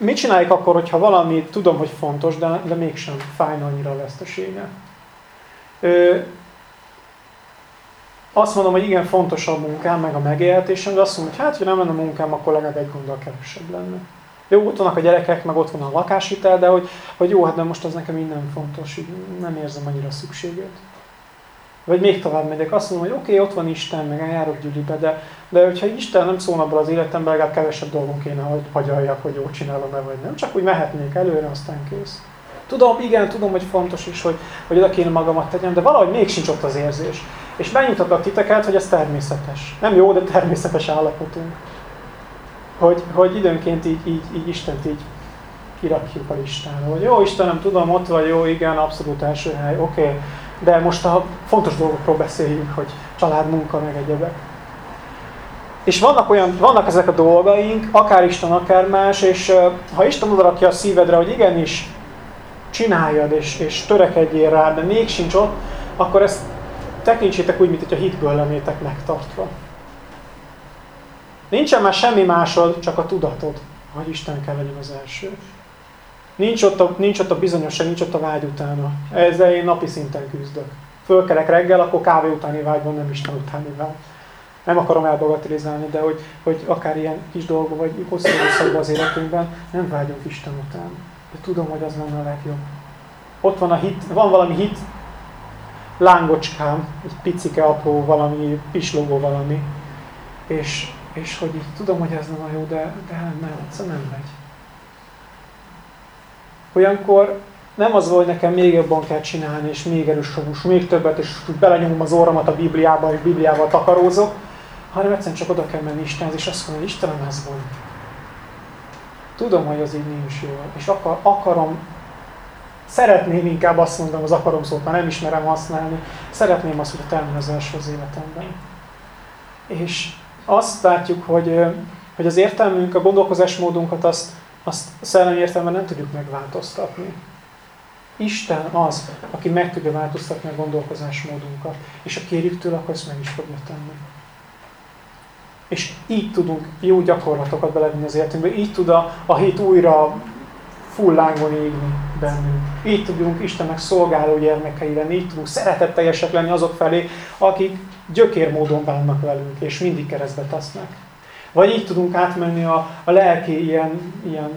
mit csináljuk akkor, hogyha valami tudom, hogy fontos, de, de mégsem fájna annyira a vesztesége? Uh, azt mondom, hogy igen, fontos a munkám, meg a megélhetésem, de azt mondom, hogy hát, ha nem lenne a munkám, akkor legalább egy gondol kevesebb lenne. Jó, ott vannak a gyerekek, meg ott van a lakáshitel, de hogy, hogy jó, hát de most az nekem minden fontos, így nem érzem annyira szükségét. Vagy még tovább megyek, azt mondom, hogy oké, okay, ott van Isten, meg eljárok gyűlibe, de, de hogyha Isten nem szólna abban az életemben, legalább kevesebb dolgon kéne, hogy hagyaljak, hogy jól csinálom-e, vagy nem. Csak úgy mehetnék előre, aztán kész. Tudom, igen, tudom, hogy fontos is, hogy, hogy oda kéne magamat tegyem, de valahogy még sincs ott az érzés. És megnyugtatlak titeket, hogy ez természetes. Nem jó, de természetes állapotunk. Hogy, hogy időnként így, így, így Istent így kirakjuk a listára. Hogy jó, Istenem, tudom, ott vagy, jó, igen, abszolút első hely, oké. Okay. De most a fontos dolgokról beszéljünk, hogy család, munka, meg egyebek. És vannak, olyan, vannak ezek a dolgaink, akár Isten, akár más, és ha Isten odarakja a szívedre, hogy igenis csináljad, és, és törekedjél rá, de még sincs ott, akkor ezt tekintsétek úgy, mint hogy a hitből lennétek megtartva. Nincsen már semmi másod, csak a tudatod, hogy Isten kell legyen az első. Nincs ott a, nincs ott a bizonyosság, nincs ott a vágy utána. Ezzel én napi szinten küzdök. Fölkelek reggel, akkor kávé utáni vágy van, nem Isten utáni vágy. Nem akarom elbagatilizálni, de hogy, hogy akár ilyen kis dolgok, vagy hosszú az életünkben, nem vágyunk Isten után. De tudom, hogy az lenne a legjobb. Ott van a hit, van valami hit, lángocskám, egy picike, apró valami, pislogó valami, és, és hogy tudom, hogy ez nem a jó, de, de nem, nem, egyszerűen nem megy. Olyankor nem az hogy nekem még jobban kell csinálni, és még erősebb, még többet, és belenyomom az orromat a Bibliába, és Bibliával takarózok, hanem egyszerűen csak oda kell menni Istenhez, és azt mondani, hogy Istenem, ez van. Tudom, hogy az így nincs jó, és akar, akarom Szeretném inkább azt mondom, az akarom szót már nem ismerem használni, szeretném azt, hogy termin az első az életemben. És azt látjuk, hogy, hogy az értelmünk, a gondolkozásmódunkat azt, azt szellemi értelemben nem tudjuk megváltoztatni. Isten az, aki meg tudja változtatni a gondolkozásmódunkat, és ha kérjük tőle, akkor ezt meg is fogja tenni. És így tudunk jó gyakorlatokat belevinni az életünkbe, így tud a, a hit újra full lángon égni bennünk. Így tudjunk Istennek szolgáló gyermekei lenni, így tudunk szeretetteljesek lenni azok felé, akik gyökérmódon bánnak velünk, és mindig keresztbe tesznek. Vagy így tudunk átmenni a, a lelki ilyen, ilyen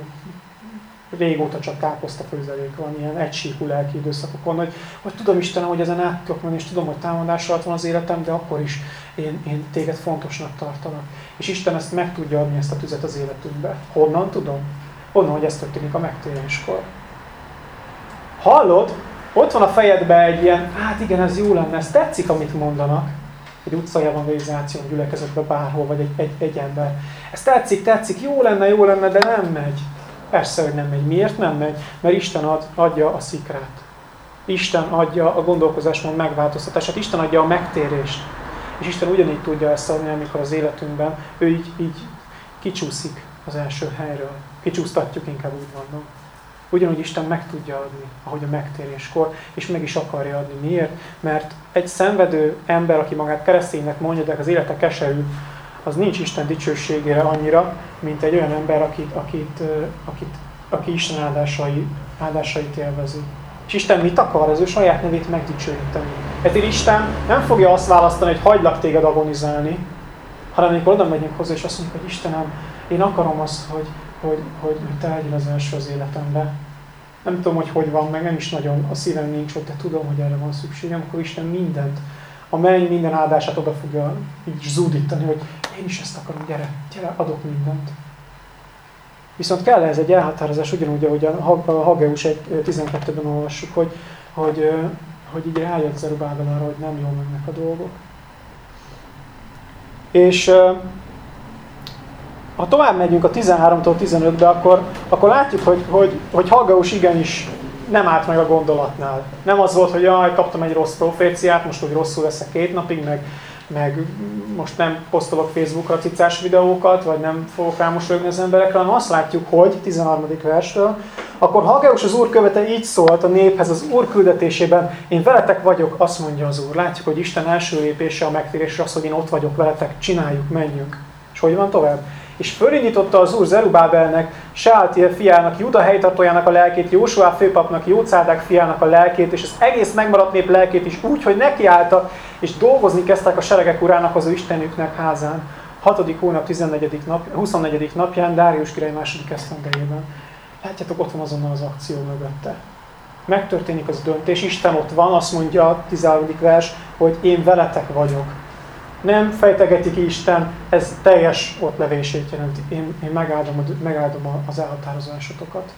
régóta csak káposzta főzelék van, ilyen egysíkú lelki időszakokon, hogy, hogy tudom Istenem, hogy ezen át tudok menni, és tudom, hogy támadás alatt van az életem, de akkor is én, én téged fontosnak tartalak. És Isten ezt meg tudja adni, ezt a tüzet az életünkbe. Honnan tudom? Onnan, hogy ez történik a megtéréskor. Hallod? Ott van a fejedben egy ilyen, hát igen, ez jó lenne, ez tetszik, amit mondanak. Egy utcajában realizáción, gyülekezetbe, bárhol, vagy egy, egy, egy ember. Ez tetszik, tetszik, jó lenne, jó lenne, de nem megy. Persze, hogy nem megy. Miért nem megy? Mert Isten ad, adja a szikrát. Isten adja a gondolkozásmód megváltoztatását, Isten adja a megtérést. És Isten ugyanígy tudja ezt adni, amikor az életünkben ő így, így kicsúszik az első helyről. Kicsúsztatjuk, inkább úgy mondom. Ugyanúgy Isten meg tudja adni, ahogy a megtéréskor, és meg is akarja adni. Miért? Mert egy szenvedő ember, aki magát kereszténynek mondja, de az élete keserű, az nincs Isten dicsőségére annyira, mint egy olyan ember, akit, akit, akit, aki Isten áldásai, áldásait élvezi. És Isten mit akar? Az ő saját nevét megdicsőíteni. Ezért Isten nem fogja azt választani, hogy hagylak téged agonizálni, hanem amikor oda megyünk hozzá, és azt mondjuk, hogy Istenem, én akarom azt, hogy, hogy, hogy, legyél az első az életembe. Nem tudom, hogy hogy van, meg nem is nagyon a szívem nincs ott, de tudom, hogy erre van szükségem, akkor Isten mindent, a menny minden áldását oda fogja így zúdítani, hogy én is ezt akarom, gyere, gyere, adok mindent. Viszont kell ez egy elhatározás, ugyanúgy, ahogy a Hageus 12-ben olvassuk, hogy, hogy, hogy így rájött Zerubábel arra, hogy nem jól mennek a dolgok. És ha tovább megyünk a 13-tól 15-be, akkor, akkor látjuk, hogy, hogy, hogy Haggaus igenis nem állt meg a gondolatnál. Nem az volt, hogy jaj, kaptam egy rossz proféciát, most úgy rosszul leszek két napig, meg, meg most nem posztolok Facebookra cicás videókat, vagy nem fogok rámosolygni az emberekre, hanem azt látjuk, hogy, 13. verstől, akkor Hageus az Úr követe így szólt a néphez az Úr küldetésében, én veletek vagyok, azt mondja az Úr. Látjuk, hogy Isten első lépése a megtérésre az, hogy én ott vagyok veletek, csináljuk, menjünk. És hogy van tovább? És fölindította az úr Zerubábelnek, Sealtiel fiának, Juda helytartójának a lelkét, Jósuá főpapnak, Jócádák fiának a lelkét, és az egész megmaradt nép lelkét is úgy, hogy nekiálltak, és dolgozni kezdtek a seregek urának az ő Istenüknek házán. 6. hónap 14. Nap, 24. napján, Dárius király második esztendejében. Látjátok, ott van azonnal az akció mögötte. Megtörténik az döntés, Isten ott van, azt mondja a 13. vers, hogy én veletek vagyok nem fejtegeti ki Isten, ez teljes ott levését jelenti. Én, én megáldom, megáldom az elhatározásotokat,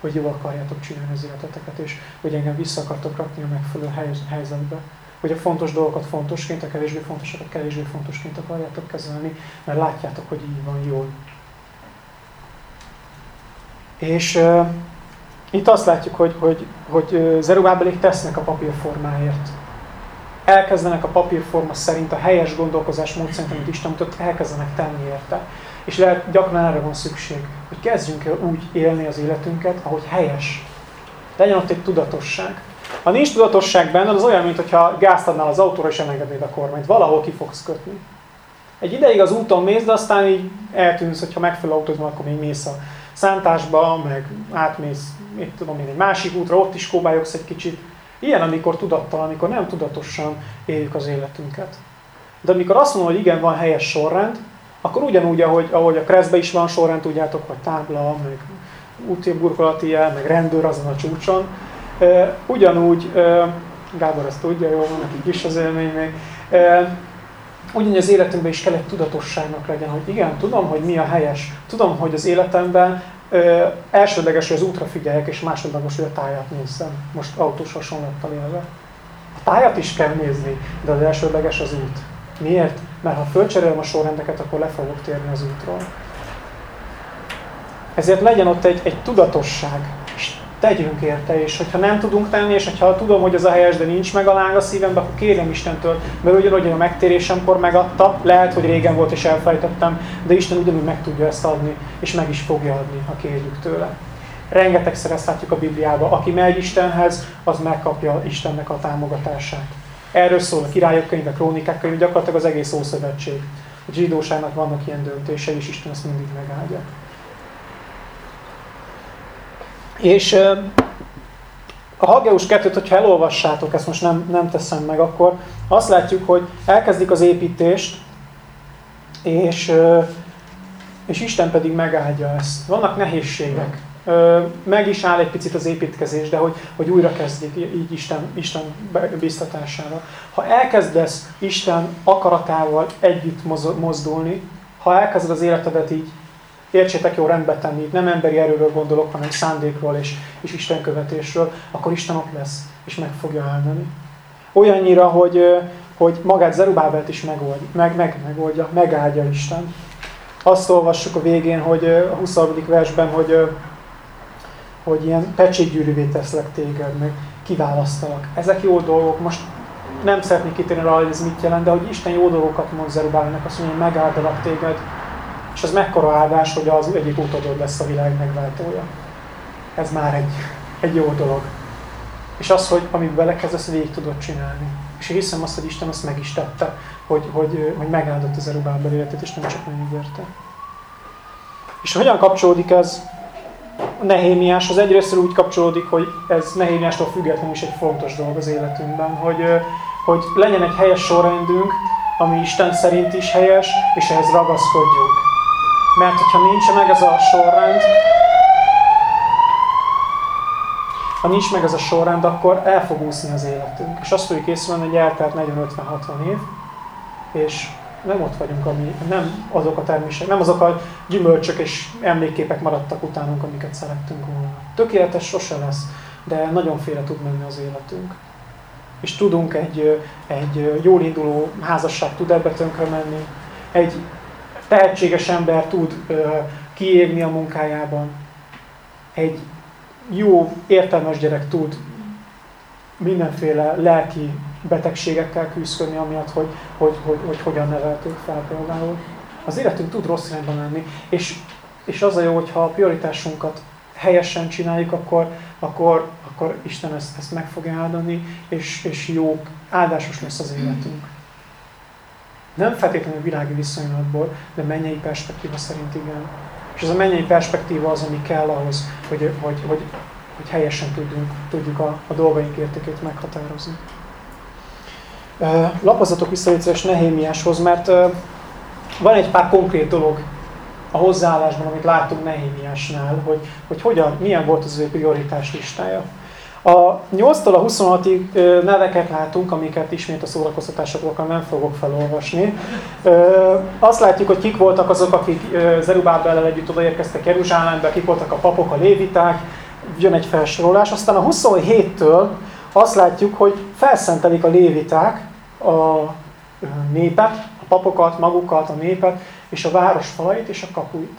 hogy jól akarjátok csinálni az életeteket, és hogy engem vissza akartok rakni a megfelelő helyzetbe. Hogy a fontos dolgokat fontosként, a kevésbé fontosakat kevésbé fontosként akarjátok kezelni, mert látjátok, hogy így van jól. És uh, itt azt látjuk, hogy, hogy, hogy Zerubábelék tesznek a papírformáért elkezdenek a papírforma szerint a helyes gondolkozás mód szerint, amit Isten mutat, elkezdenek tenni érte. És lehet, gyakran erre van szükség, hogy kezdjünk el úgy élni az életünket, ahogy helyes. Legyen ott egy tudatosság. Ha nincs tudatosság benned, az olyan, mintha gázt adnál az autóra és elengednéd a kormányt. Valahol ki fogsz kötni. Egy ideig az úton mész, de aztán így eltűnsz, hogyha megfelelő autód van, akkor még mész a szántásba, meg átmész, mit tudom én, egy másik útra, ott is kóbályogsz egy kicsit. Ilyen, amikor tudattal, amikor nem tudatosan éljük az életünket. De amikor azt mondom, hogy igen, van helyes sorrend, akkor ugyanúgy, ahogy, ahogy a kreszbe is van sorrend, tudjátok, hogy tábla, meg úti jel, meg rendőr azon a csúcson, ugyanúgy, Gábor ezt tudja, jó, nekik is az élmény még, ugyanúgy az életünkben is kell egy tudatosságnak legyen, hogy igen, tudom, hogy mi a helyes, tudom, hogy az életemben Ö, elsődleges, hogy az útra figyeljek, és másodlagos, hogy a táját nézzem. Most autós hasonlattal élve. A tájat is kell nézni, de az elsődleges az út. Miért? Mert ha fölcserélem a sorrendeket, akkor le fogok térni az útról. Ezért legyen ott egy, egy tudatosság, tegyünk érte, és hogyha nem tudunk tenni, és hogyha tudom, hogy ez a helyes, de nincs meg a láng a szívembe, akkor kérjem Istentől, mert ugyanúgy a megtérésemkor megadta, lehet, hogy régen volt és elfelejtettem, de Isten ugyanúgy meg tudja ezt adni, és meg is fogja adni, ha kérjük tőle. Rengetegszer ezt látjuk a Bibliában, aki megy Istenhez, az megkapja Istennek a támogatását. Erről szól a királyok könyve, krónikák könyve, gyakorlatilag az egész Ószövetség. A zsidóságnak vannak ilyen döntései, és Isten ezt mindig megáldja. És a Hageus 2-t, hogyha elolvassátok, ezt most nem, nem teszem meg, akkor azt látjuk, hogy elkezdik az építést, és, és Isten pedig megáldja ezt. Vannak nehézségek. Meg is áll egy picit az építkezés, de hogy, hogy újra kezdjék így Isten, Isten biztatására. Ha elkezdesz Isten akaratával együtt mozdulni, ha elkezded az életedet így értsétek jó rendbe tenni, nem emberi erőről gondolok, hanem szándékról és, és Isten követésről, akkor Isten ott lesz, és meg fogja áldani. Olyannyira, hogy, hogy magát Zerubábelt is megold, meg, meg, megoldja, megáldja Isten. Azt olvassuk a végén, hogy a 20. versben, hogy, hogy ilyen pecsétgyűrűvé teszlek téged, meg kiválasztalak. Ezek jó dolgok. Most nem szeretnék kitérni rá, hogy ez mit jelent, de hogy Isten jó dolgokat mond Zerubábelnek, azt mondja, hogy megáldalak téged, és az mekkora áldás, hogy az egyik utadod lesz a világ megváltója. Ez már egy, egy jó dolog. És az, hogy amit belekezdesz, végig tudod csinálni. És hiszem azt, hogy Isten azt meg is tette, hogy, hogy, hogy megáldott az Erubábel életet, és nem csak megígérte. És hogyan kapcsolódik ez Nehémiáshoz? Egyrészt úgy kapcsolódik, hogy ez Nehémiástól függetlenül is egy fontos dolog az életünkben, hogy, hogy legyen egy helyes sorrendünk, ami Isten szerint is helyes, és ehhez ragaszkodjunk. Mert hogyha nincs meg ez a sorrend, ha nincs meg ez a sorrend, akkor el fog úszni az életünk. És azt fogjuk észrevenni, hogy eltelt 40-50-60 év, és nem ott vagyunk, ami, nem azok a termések, nem azok a gyümölcsök és emlékképek maradtak utánunk, amiket szerettünk volna. Tökéletes sose lesz, de nagyon félre tud menni az életünk. És tudunk egy, egy jól induló házasság tud ebbe tönkre menni, egy tehetséges ember tud kiégni a munkájában, egy jó, értelmes gyerek tud mindenféle lelki betegségekkel küzdeni, amiatt, hogy, hogy, hogy, hogy hogyan nevelték fel például. Az életünk tud rossz irányba menni, és, és az a jó, hogyha a prioritásunkat helyesen csináljuk, akkor, akkor, akkor Isten ezt, ezt meg fogja áldani, és, és jó, áldásos lesz az életünk. Nem feltétlenül világi viszonylatból, de mennyei perspektíva szerint igen. És ez a mennyei perspektíva az, ami kell ahhoz, hogy, hogy, hogy, hogy helyesen tudjunk, tudjuk a, a dolgaink értékét meghatározni. Lapozatok vissza és Nehémiáshoz, mert van egy pár konkrét dolog a hozzáállásban, amit látunk Nehémiásnál, hogy, hogy hogyan, milyen volt az ő prioritás listája. A 8-tól a 26-ig neveket látunk, amiket ismét a szórakoztatásokról nem fogok felolvasni. Azt látjuk, hogy kik voltak azok, akik Zerubábellel együtt odaérkeztek Jeruzsálembe, kik voltak a papok, a léviták, jön egy felsorolás. Aztán a 27-től azt látjuk, hogy felszentelik a léviták a népet, a papokat, magukat, a népet, és a város falait és a kapuit.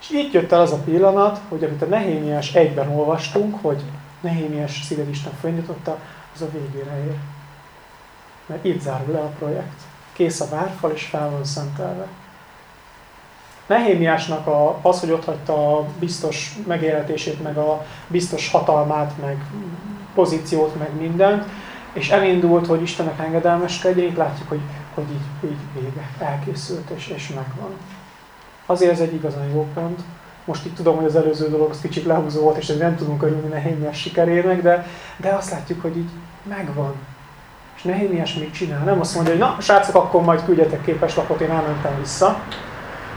És így jött el az a pillanat, hogy amit a Nehémiás egyben olvastunk, hogy Nehémiás szíved Isten fölnyitotta, az a végére ér. Mert itt zárul le a projekt. Kész a várfal, és fel van szentelve. Nehémiásnak a, az, hogy ott hagyta a biztos megéletését, meg a biztos hatalmát, meg pozíciót, meg mindent, és elindult, hogy Istennek engedelmeskedjen, itt látjuk, hogy, hogy így, így vége, elkészült, és, és megvan. Azért ez egy igazán jó pont. Most itt tudom, hogy az előző dolog az kicsit lehúzó volt, és nem tudunk örülni Nehémiás sikerének, de, de azt látjuk, hogy így megvan. És Nehémiás mit csinál? Nem azt mondja, hogy na, srácok, akkor majd küldjetek képeslapot, én elmentem vissza,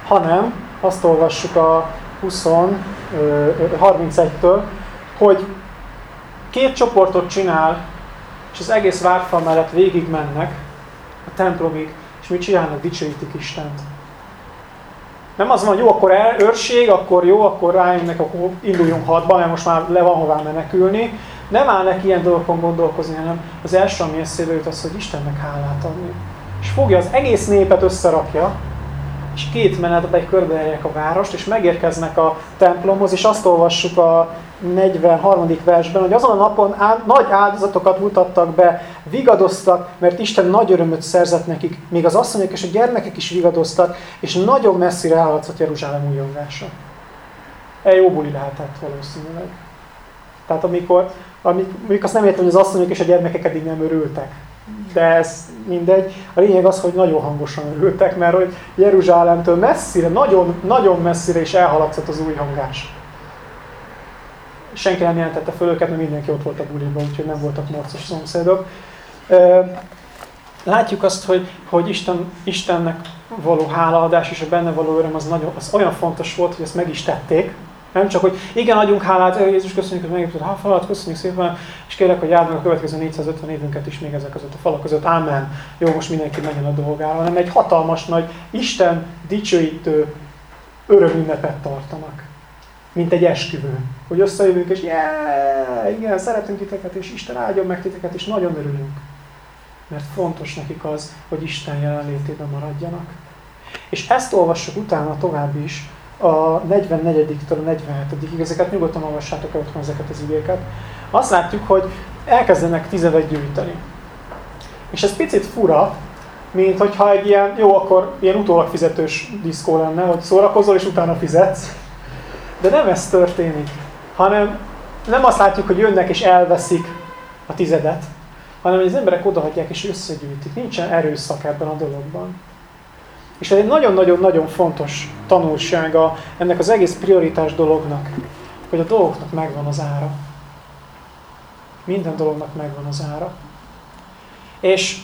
hanem azt olvassuk a 20, 31-től, hogy két csoportot csinál, és az egész várfal mellett végig mennek a templomig, és mit csinálnak? Dicsőítik Istent. Nem az van, hogy jó, akkor el, őrség, akkor jó, akkor rájönnek, akkor induljunk hadba, mert most már le van hová menekülni. Nem állnak ilyen dolgokon gondolkozni, hanem az első, ami eszébe jut, az, hogy Istennek hálát adni. És fogja az egész népet összerakja, és két menetben körbejárják a várost, és megérkeznek a templomhoz, és azt olvassuk a 43. versben, hogy azon a napon áld, nagy áldozatokat mutattak be, vigadoztak, mert Isten nagy örömöt szerzett nekik, még az asszonyok és a gyermekek is vigadoztak, és nagyon messzire elhaladszott Jeruzsálem újongása. E jó buli lehetett valószínűleg. Tehát amikor, amikor azt nem értem, hogy az asszonyok és a gyermekek eddig nem örültek de ez mindegy. A lényeg az, hogy nagyon hangosan örültek, mert hogy Jeruzsálemtől messzire, nagyon, nagyon messzire is elhaladszott az új hangás. Senki nem jelentette föl őket, mert mindenki ott volt a buliban, úgyhogy nem voltak morcos szomszédok. Látjuk azt, hogy, hogy Isten, Istennek való hálaadás és a benne való öröm az, nagyon, az olyan fontos volt, hogy ezt meg is tették, nem csak, hogy igen, adjunk hálát, Jézus, köszönjük, hogy megépített a falat, köszönjük szépen, és kérlek, hogy meg a következő 450 évünket is még ezek között a falak között. Ámen. Jó, most mindenki menjen a dolgára, hanem egy hatalmas nagy Isten dicsőítő örömünnepet tartanak. Mint egy esküvő. Hogy összejövünk, és yeah, igen, szeretünk titeket, és Isten áldjon meg titeket, és nagyon örülünk. mert fontos nekik az, hogy Isten jelenlétében maradjanak. És ezt olvassuk utána tovább is, a 44-től a 47-ig, ezeket nyugodtan olvassátok el otthon ezeket az igéket. Azt látjuk, hogy elkezdenek tizedet gyűjteni. És ez picit fura, mint hogyha egy ilyen, jó, akkor ilyen utólag fizetős diszkó lenne, hogy szórakozol és utána fizetsz. De nem ez történik, hanem nem azt látjuk, hogy jönnek és elveszik a tizedet, hanem hogy az emberek odahagyják és összegyűjtik. Nincsen erőszak ebben a dologban. És ez egy nagyon-nagyon-nagyon fontos tanulsága ennek az egész prioritás dolognak, hogy a dolgoknak megvan az ára. Minden dolognak megvan az ára. És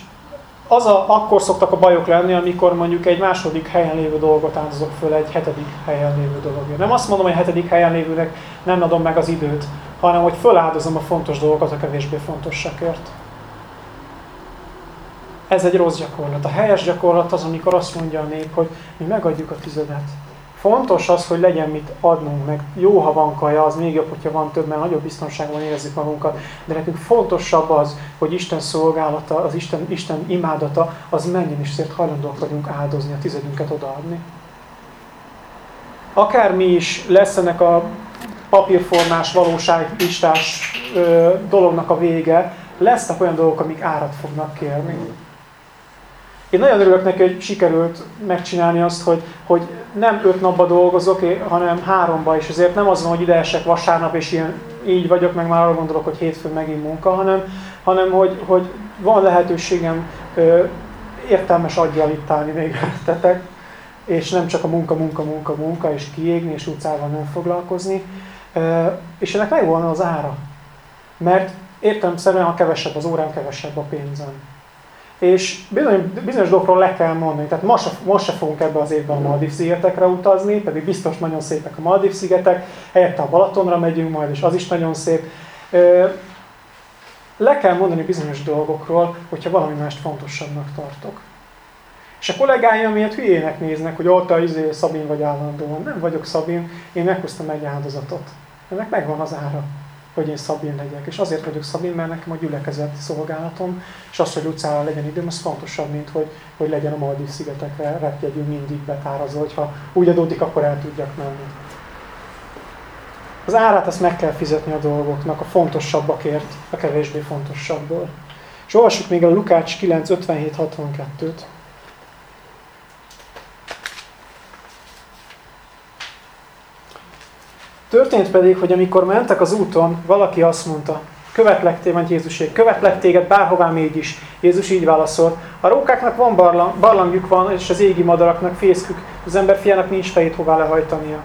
az a, akkor szoktak a bajok lenni, amikor mondjuk egy második helyen lévő dolgot áldozok föl egy hetedik helyen lévő dologért. Nem azt mondom, hogy a hetedik helyen lévőnek nem adom meg az időt, hanem hogy föláldozom a fontos dolgokat a kevésbé fontosakért. Ez egy rossz gyakorlat. A helyes gyakorlat az, amikor azt mondja a nép, hogy mi megadjuk a tizedet. Fontos az, hogy legyen mit adnunk, meg jó, ha van kaja, az még jobb, hogyha van több, mert nagyobb biztonságban érezzük magunkat. De nekünk fontosabb az, hogy Isten szolgálata, az Isten, Isten imádata, az menjen, és ezért hajlandóak vagyunk áldozni, a tizedünket odaadni. Akármi is lesz ennek a papírformás, valóságlistás dolognak a vége, lesznek olyan dolgok, amik árat fognak kérni. Én nagyon örülök neki, hogy sikerült megcsinálni azt, hogy, hogy nem öt napba dolgozok, hanem háromba, és ezért nem az van, hogy ide esek vasárnap, és ilyen, így vagyok, meg már arra gondolok, hogy hétfőn megint munka, hanem, hanem hogy, hogy van lehetőségem ö, értelmes aggyalittálni még tetek, és nem csak a munka, munka, munka, munka, és kiégni, és utcával nem foglalkozni. Ö, és ennek megvan az ára. Mert értelemszerűen, ha kevesebb az órán, kevesebb a pénzem és bizony, bizonyos dolgokról le kell mondani. Tehát most se, most se fogunk ebbe az évben a Maldív-szigetekre utazni, pedig biztos nagyon szépek a Maldív-szigetek, helyette a Balatonra megyünk majd, és az is nagyon szép. Le kell mondani bizonyos dolgokról, hogyha valami mást fontosabbnak tartok. És a kollégáim miért hülyének néznek, hogy ott a izé, Szabin vagy állandóan. Nem vagyok Szabin, én meghoztam egy áldozatot. Ennek megvan az ára hogy én Szabin legyek. És azért vagyok Szabin, mert nekem a gyülekezet szolgálatom, és az, hogy utcára legyen időm, az fontosabb, mint hogy, hogy legyen a Maldív szigetekre repjegyünk mindig betárazva, hogyha úgy adódik, akkor el tudjak menni. Az árát azt meg kell fizetni a dolgoknak, a fontosabbakért, a kevésbé fontosabbból. És olvassuk még a Lukács 9.57.62-t. Történt pedig, hogy amikor mentek az úton, valaki azt mondta, követlek téged, Jézusék, követlek téged bárhová még is. Jézus így válaszolt, a rókáknak van barlang, barlangjuk van, és az égi madaraknak fészkük, az ember fiának nincs fejét hová lehajtania.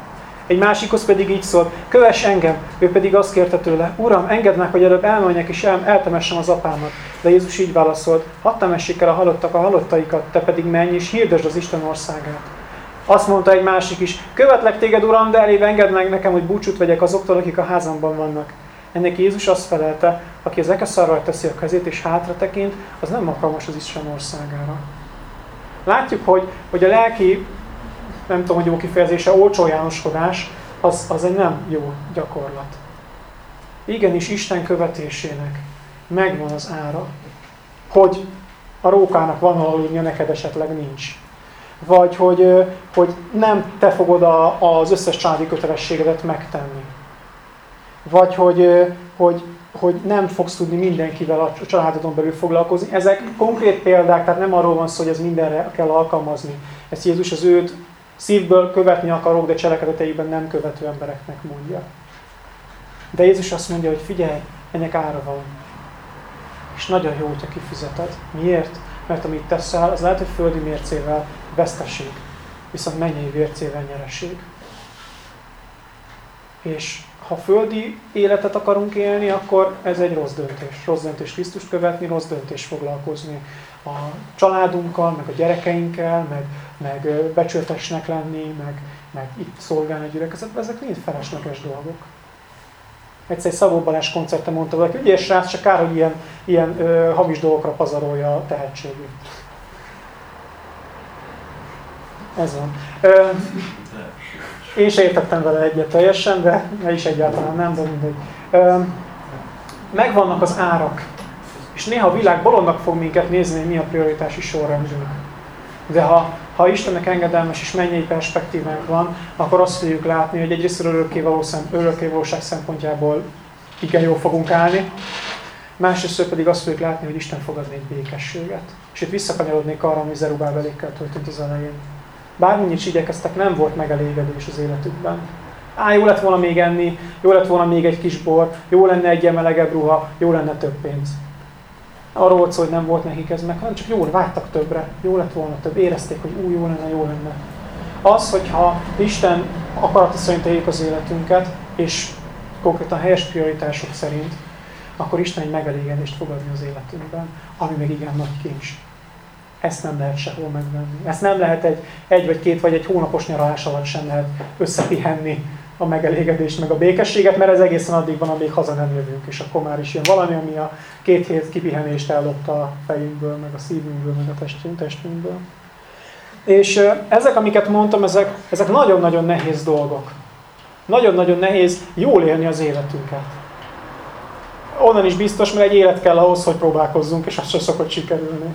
Egy másikhoz pedig így szólt, kövess engem, ő pedig azt kérte tőle, Uram, engedd meg, hogy előbb elmenjek és el, eltemessem az apámat. De Jézus így válaszolt, hadd temessék el a halottak a halottaikat, te pedig menj és hirdesd az Isten országát. Azt mondta egy másik is, követlek téged, Uram, de elébb engedd meg nekem, hogy búcsút vegyek azoktól, akik a házamban vannak. Ennek Jézus azt felelte, aki az ekeszarral teszi a kezét és hátra tekint, az nem alkalmas az Isten országára. Látjuk, hogy, hogy a lelki, nem tudom, hogy jó kifejezése, olcsó jánoskodás, az, az egy nem jó gyakorlat. Igenis, Isten követésének megvan az ára, hogy a rókának van aludnia, neked esetleg nincs vagy hogy, hogy nem te fogod a, az összes családi kötelességedet megtenni. Vagy hogy, hogy, hogy nem fogsz tudni mindenkivel a családodon belül foglalkozni. Ezek konkrét példák, tehát nem arról van szó, hogy ez mindenre kell alkalmazni. Ezt Jézus az őt szívből követni akarok, de cselekedeteiben nem követő embereknek mondja. De Jézus azt mondja, hogy figyelj, ennek ára van. És nagyon jó, hogyha kifizeted. Miért? Mert amit teszel, az lehet, hogy földi mércével veszteség, viszont mennyei vércével nyereség. És ha földi életet akarunk élni, akkor ez egy rossz döntés. Rossz döntés Krisztus követni, rossz döntés foglalkozni a családunkkal, meg a gyerekeinkkel, meg, meg becsületesnek lenni, meg, meg itt szolgálni a gyülekezetben. Ezek mind felesleges dolgok. Egyszer egy Szabó Balázs koncerten mondta hogy ügyes srác, csak kár, hogy ilyen, ilyen ö, hamis dolgokra pazarolja a tehetségét. Ez van. Ö, én se értettem vele egyet teljesen, de ne is egyáltalán nem, de mindegy. Ö, megvannak az árak. És néha a világ bolondnak fog minket nézni, hogy mi a prioritási sorrendünk. De ha, ha Istennek engedelmes és mennyei perspektívánk van, akkor azt fogjuk látni, hogy egyrészt örökkévalóság szempontjából igen jól fogunk állni, másrészt pedig azt fogjuk látni, hogy Isten fog adni egy békességet. És itt visszakanyarodnék arra, ami Zerubábelékkel történt az elején. Bármennyit igyekeztek, nem volt megelégedés az életükben. Á, jó lett volna még enni, jó lett volna még egy kis bor, jó lenne egy melegebb ruha, jó lenne több pénz. Arról volt szó, hogy nem volt nekik ez meg, hanem csak jól vágytak többre, jó lett volna több, érezték, hogy új, jó lenne, jó lenne. Az, hogyha Isten akarata szerint éljük az életünket, és konkrétan helyes prioritások szerint, akkor Isten egy megelégedést fog adni az életünkben, ami meg igen nagy kincs. Ezt nem lehet sehol megvenni. Ezt nem lehet egy, egy vagy két vagy egy hónapos nyaralás alatt sem lehet összepihenni a megelégedést, meg a békességet, mert ez egészen addig van, amíg haza nem jövünk, és akkor már is jön valami, ami a két hét kipihenést ellopta a fejünkből, meg a szívünkből, meg a testünk, testünkből. És ezek, amiket mondtam, ezek, ezek nagyon-nagyon nehéz dolgok. Nagyon-nagyon nehéz jól élni az életünket. Onnan is biztos, mert egy élet kell ahhoz, hogy próbálkozzunk, és az sem szokott sikerülni.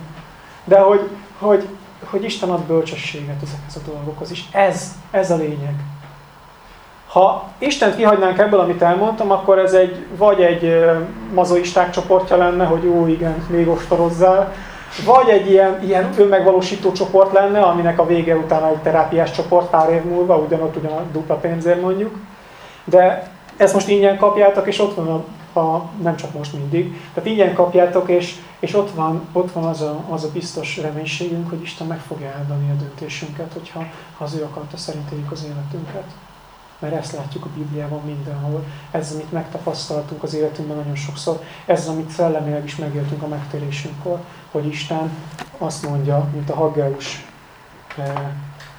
De hogy, hogy, hogy Isten ad bölcsességet ezekhez a dolgokhoz is. Ez, ez a lényeg. Ha Istent kihagynánk ebből, amit elmondtam, akkor ez egy, vagy egy mazoisták csoportja lenne, hogy jó, igen, még ostorozzál, vagy egy ilyen, ilyen önmegvalósító csoport lenne, aminek a vége után egy terápiás csoport pár év múlva, ugyanott ugyan a dupla pénzért mondjuk. De ezt most ingyen kapjátok, és ott van a a, nem csak most mindig. Tehát ingyen kapjátok, és, és ott van, ott van az, a, az a biztos reménységünk, hogy Isten meg fogja áldani a döntésünket, hogyha ha az ő akarata szerint az életünket. Mert ezt látjuk a Bibliában mindenhol. Ez, amit megtapasztaltunk az életünkben nagyon sokszor, ez, amit szellemileg is megéltünk a megtérésünkkor, hogy Isten azt mondja, mint a Haggeus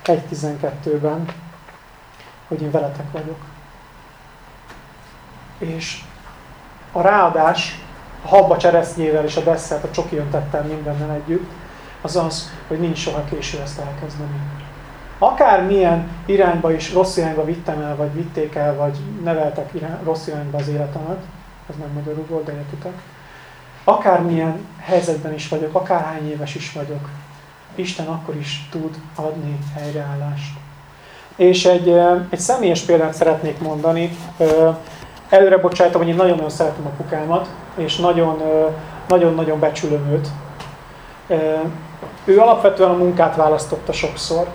1.12-ben, eh, hogy én veletek vagyok. És a ráadás a habba cseresznyével és a desszert, a csoki öntettel mindennel együtt, az az, hogy nincs soha késő ezt elkezdeni. Akár milyen irányba is rossz irányba vittem el, vagy vitték el, vagy neveltek irány, rossz irányba az életemet, ez nem magyarul volt, de értitek. Akármilyen helyzetben is vagyok, akárhány éves is vagyok, Isten akkor is tud adni helyreállást. És egy, egy személyes példát szeretnék mondani előre bocsájtom, hogy én nagyon-nagyon szeretem apukámat, és nagyon-nagyon becsülöm őt. Ő alapvetően a munkát választotta sokszor.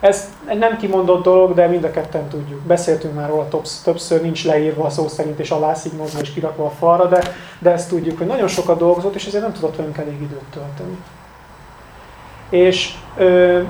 Ez egy nem kimondott dolog, de mind a ketten tudjuk. Beszéltünk már róla többször, nincs leírva a szó szerint, és alászigmozva és kirakva a falra, de, de ezt tudjuk, hogy nagyon sokat dolgozott, és ezért nem tudott velünk elég időt tölteni. És ö,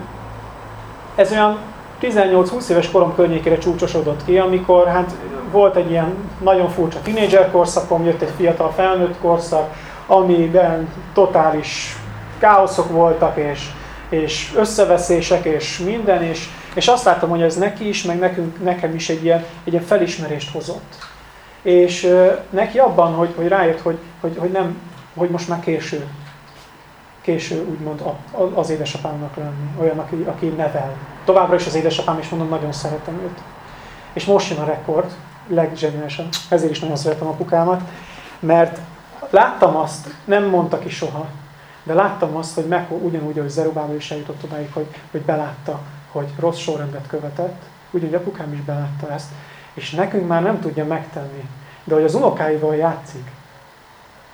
ez olyan 18-20 éves korom környékére csúcsosodott ki, amikor hát volt egy ilyen nagyon furcsa tínédzser korszakom, jött egy fiatal felnőtt korszak, amiben totális káoszok voltak, és, és összeveszések, és minden, és, és azt láttam, hogy ez neki is, meg nekünk, nekem is egy ilyen, egy ilyen felismerést hozott. És uh, neki abban, hogy, hogy rájött, hogy, hogy, hogy, nem, hogy most már késő, késő úgymond az édesapámnak lenni, olyan, aki, aki nevel. Továbbra is az édesapám, és mondom, nagyon szeretem őt. És most jön a rekord, leggeniálisan. Ezért is nagyon szeretem apukámat, mert láttam azt, nem mondta ki soha, de láttam azt, hogy meg, ugyanúgy, ahogy Zerubába is eljutott odáig, hogy, hogy belátta, hogy rossz sorrendet követett, ugyanúgy apukám is belátta ezt, és nekünk már nem tudja megtenni. De hogy az unokáival játszik,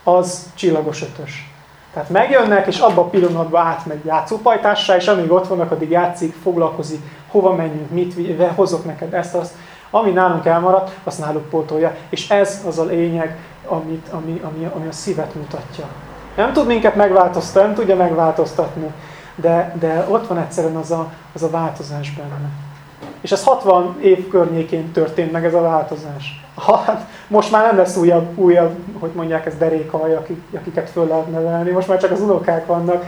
az csillagos ötös. Tehát megjönnek, és abban a pillanatban átmegy játszópajtássá, és amíg ott vannak, addig játszik, foglalkozik, hova menjünk, mit hozok neked ezt, azt. Ami nálunk elmaradt, azt náluk pótolja. És ez az a lényeg, amit, ami, ami, ami a szívet mutatja. Nem tud minket megváltoztatni, nem tudja megváltoztatni, de, de ott van egyszerűen az a, az a változás benne. És ez 60 év környékén történt meg ez a változás. Hát most már nem lesz újabb, újabb hogy mondják ez derékaj, akik, akiket föl lehet nevelni, most már csak az unokák vannak.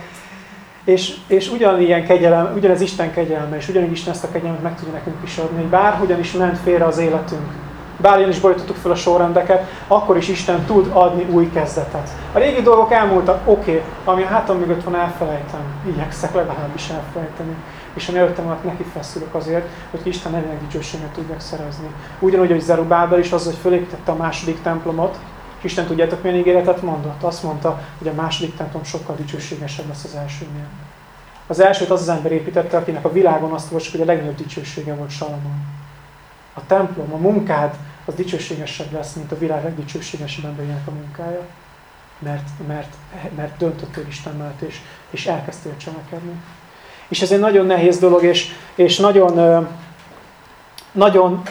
És, és ugyanilyen kegyelem, ugyanez Isten kegyelme, és ugyanígy Isten ezt a kegyelmet meg tudja nekünk is adni, hogy bárhogyan is ment félre az életünk, bárhogyan is borítottuk fel a sorrendeket, akkor is Isten tud adni új kezdetet. A régi dolgok elmúltak, oké, okay, ami a hátam mögött van, elfelejtem. Igyekszek legalábbis elfelejteni. És ami előttem alatt neki feszülök azért, hogy Isten nevének dicsőséget tudjak szerezni. Ugyanúgy, hogy Zerubábel is az, hogy fölépítette a második templomot, Isten tudjátok milyen ígéretet mondott? Azt mondta, hogy a második templom sokkal dicsőségesebb lesz az elsőnél. Az elsőt az az ember építette, akinek a világon azt volt, hogy a legnagyobb dicsősége volt Salamon. A templom, a munkád, az dicsőségesebb lesz, mint a világ legdicsőségesebb emberének a munkája. Mert, mert, mert döntöttél Isten mellett, és, és elkezdtél cselekedni. És ez egy nagyon nehéz dolog, és, és nagyon, nagyon,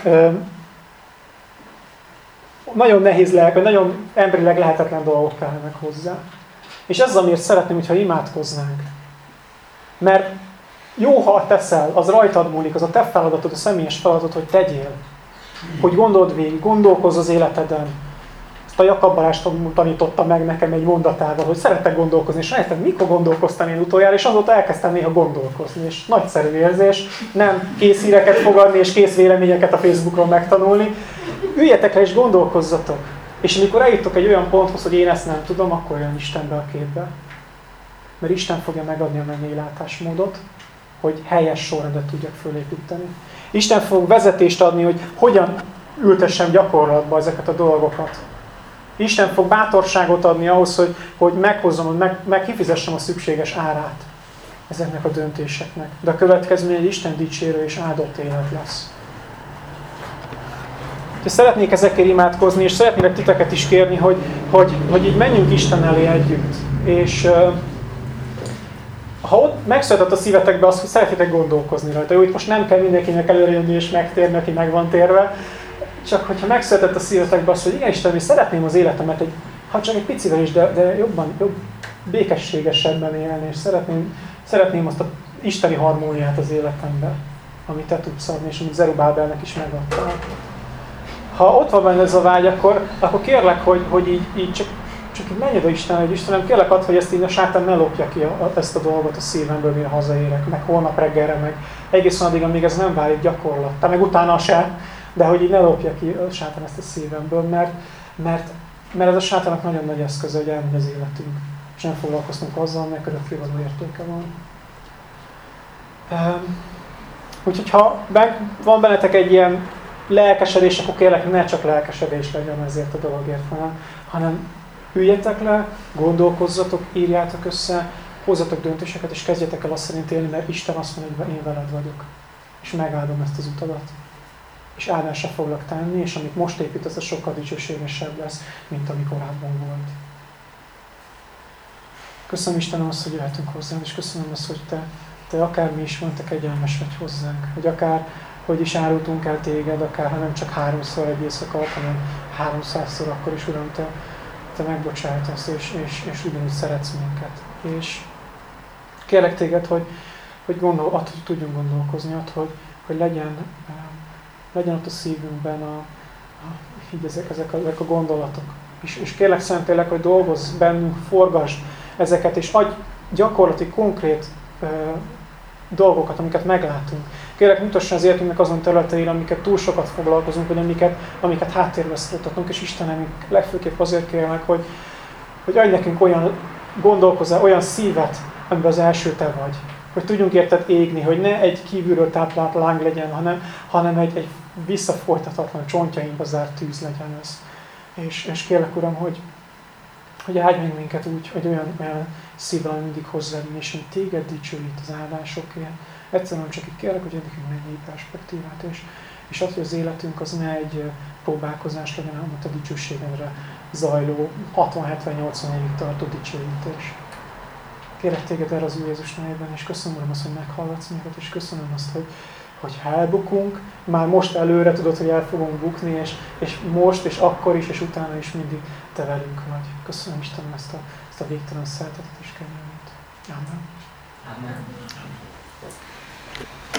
nagyon nehéz vagy nagyon emberileg lehetetlen dolgok kellenek hozzá. És ez az, amiért szeretném, hogyha imádkoznánk. Mert jó, ha teszel, az rajtad múlik, az a te feladatod, a személyes feladat, hogy tegyél. Hogy gondold végig, gondolkozz az életeden. Ezt a Jakab Balázs tanította meg nekem egy mondatával, hogy szeretek gondolkozni, és rájöttem, mikor gondolkoztam én utoljára, és azóta elkezdtem néha gondolkozni, és nagyszerű érzés, nem kész híreket fogadni, és kész véleményeket a Facebookon megtanulni. Üljetek le és gondolkozzatok. És amikor eljutok egy olyan ponthoz, hogy én ezt nem tudom, akkor jön Istenbe a képbe. Mert Isten fogja megadni a mennyi látásmódot, hogy helyes sorrendet tudjak fölépíteni. Isten fog vezetést adni, hogy hogyan ültessem gyakorlatba ezeket a dolgokat. Isten fog bátorságot adni ahhoz, hogy, hogy meghozzam, hogy meg, meg kifizessem a szükséges árát ezeknek a döntéseknek. De a következmény egy Isten dicsérő és áldott élet lesz. És szeretnék ezekkel imádkozni, és szeretnélek titeket is kérni, hogy, hogy, hogy így menjünk Isten elé együtt. És ha ott megszületett a szívetekbe azt, hogy szeretitek gondolkozni rajta. Jó, itt most nem kell mindenkinek előrejönni és megtérni, aki meg van térve, csak hogyha megszületett a szívetekbe azt, hogy igen Isten, én szeretném az életemet egy, ha csak egy picivel is, de, de jobban, jobb, békességesebben élni, és szeretném, szeretném azt a isteni harmóniát az életembe, amit te tudsz adni, és amit Zerubábelnek is megadtál. Ha ott van benne ez a vágy, akkor, akkor kérlek, hogy, hogy így, így csak csak így menj oda Isten, hogy Istenem, kérlek add, hogy ezt így a sátán ne lopja ki a, ezt a dolgot a szívemből, mire hazaérek, meg holnap reggelre, meg egészen addig, amíg ez nem válik gyakorlat. Te meg utána se, de hogy így ne lopja ki a sátán ezt a szívemből, mert, mert, mert ez a sátának nagyon nagy eszköze, hogy elmegy az életünk. És nem foglalkoztunk azzal, mert örökkévaló értéke van. Um, úgyhogy ha van bennetek egy ilyen lelkesedés, akkor kérlek, ne csak lelkesedés legyen ezért a dologért, hanem, hanem Üljetek le, gondolkozzatok, írjátok össze, hozzatok döntéseket, és kezdjetek el azt szerint élni, mert Isten azt mondja, hogy én veled vagyok. És megáldom ezt az utadat. És áldásra foglak tenni, és amit most építesz, az sokkal dicsőségesebb lesz, mint ami korábban volt. Köszönöm Istenem azt, hogy jöhetünk hozzám, és köszönöm azt, hogy te, te akármi is van, te kegyelmes vagy hozzánk. Hogy akár, hogy is árultunk el téged, akár ha nem csak háromszor egy éjszaka, hanem háromszázszor, akkor is Uram, te, te megbocsájtasz, és, és, és ugyanúgy szeretsz minket. És kérlek téged, hogy, hogy gondol, att, hogy tudjunk gondolkozni, att, hogy, hogy legyen, legyen ott a szívünkben a, a, így ezek, ezek, a, ezek a gondolatok. És, és kérlek Szentlélek, hogy dolgozz bennünk, forgasd ezeket, és adj gyakorlati, konkrét dolgokat, amiket meglátunk. Kérlek, mutasson az életünknek azon területeire, amiket túl sokat foglalkozunk, vagy amiket, amiket háttérbe szorítottunk, és Istenem, legfőképp azért kérlek, hogy, hogy adj nekünk olyan gondolkozás, olyan szívet, amiben az első te vagy. Hogy tudjunk érted égni, hogy ne egy kívülről táplált láng legyen, hanem, hanem egy, egy visszafolytatatlan csontjainkba zárt tűz legyen ez. És, és kérlek, Uram, hogy, hogy áldj meg minket úgy, hogy olyan, olyan szívvel mindig hozzád, és hogy téged dicsőít az áldásokért. Egyszerűen csak itt kérlek, hogy nekünk egy perspektívát, és, és az, hogy az életünk az ne egy próbálkozás legyen, hanem a dicsőségedre zajló 60-70-80 évig tartó dicsőítés. Kérek téged erre az Úr Jézus nevében, és köszönöm azt, hogy meghallgatsz minket, és köszönöm azt, hogy, hogy ha elbukunk, már most előre tudod, hogy el fogunk bukni, és, és most, és akkor is, és utána is mindig te velünk vagy. Köszönöm Istenem ezt a, ezt a végtelen szeretetet és kegyelmet. Amen. Amen.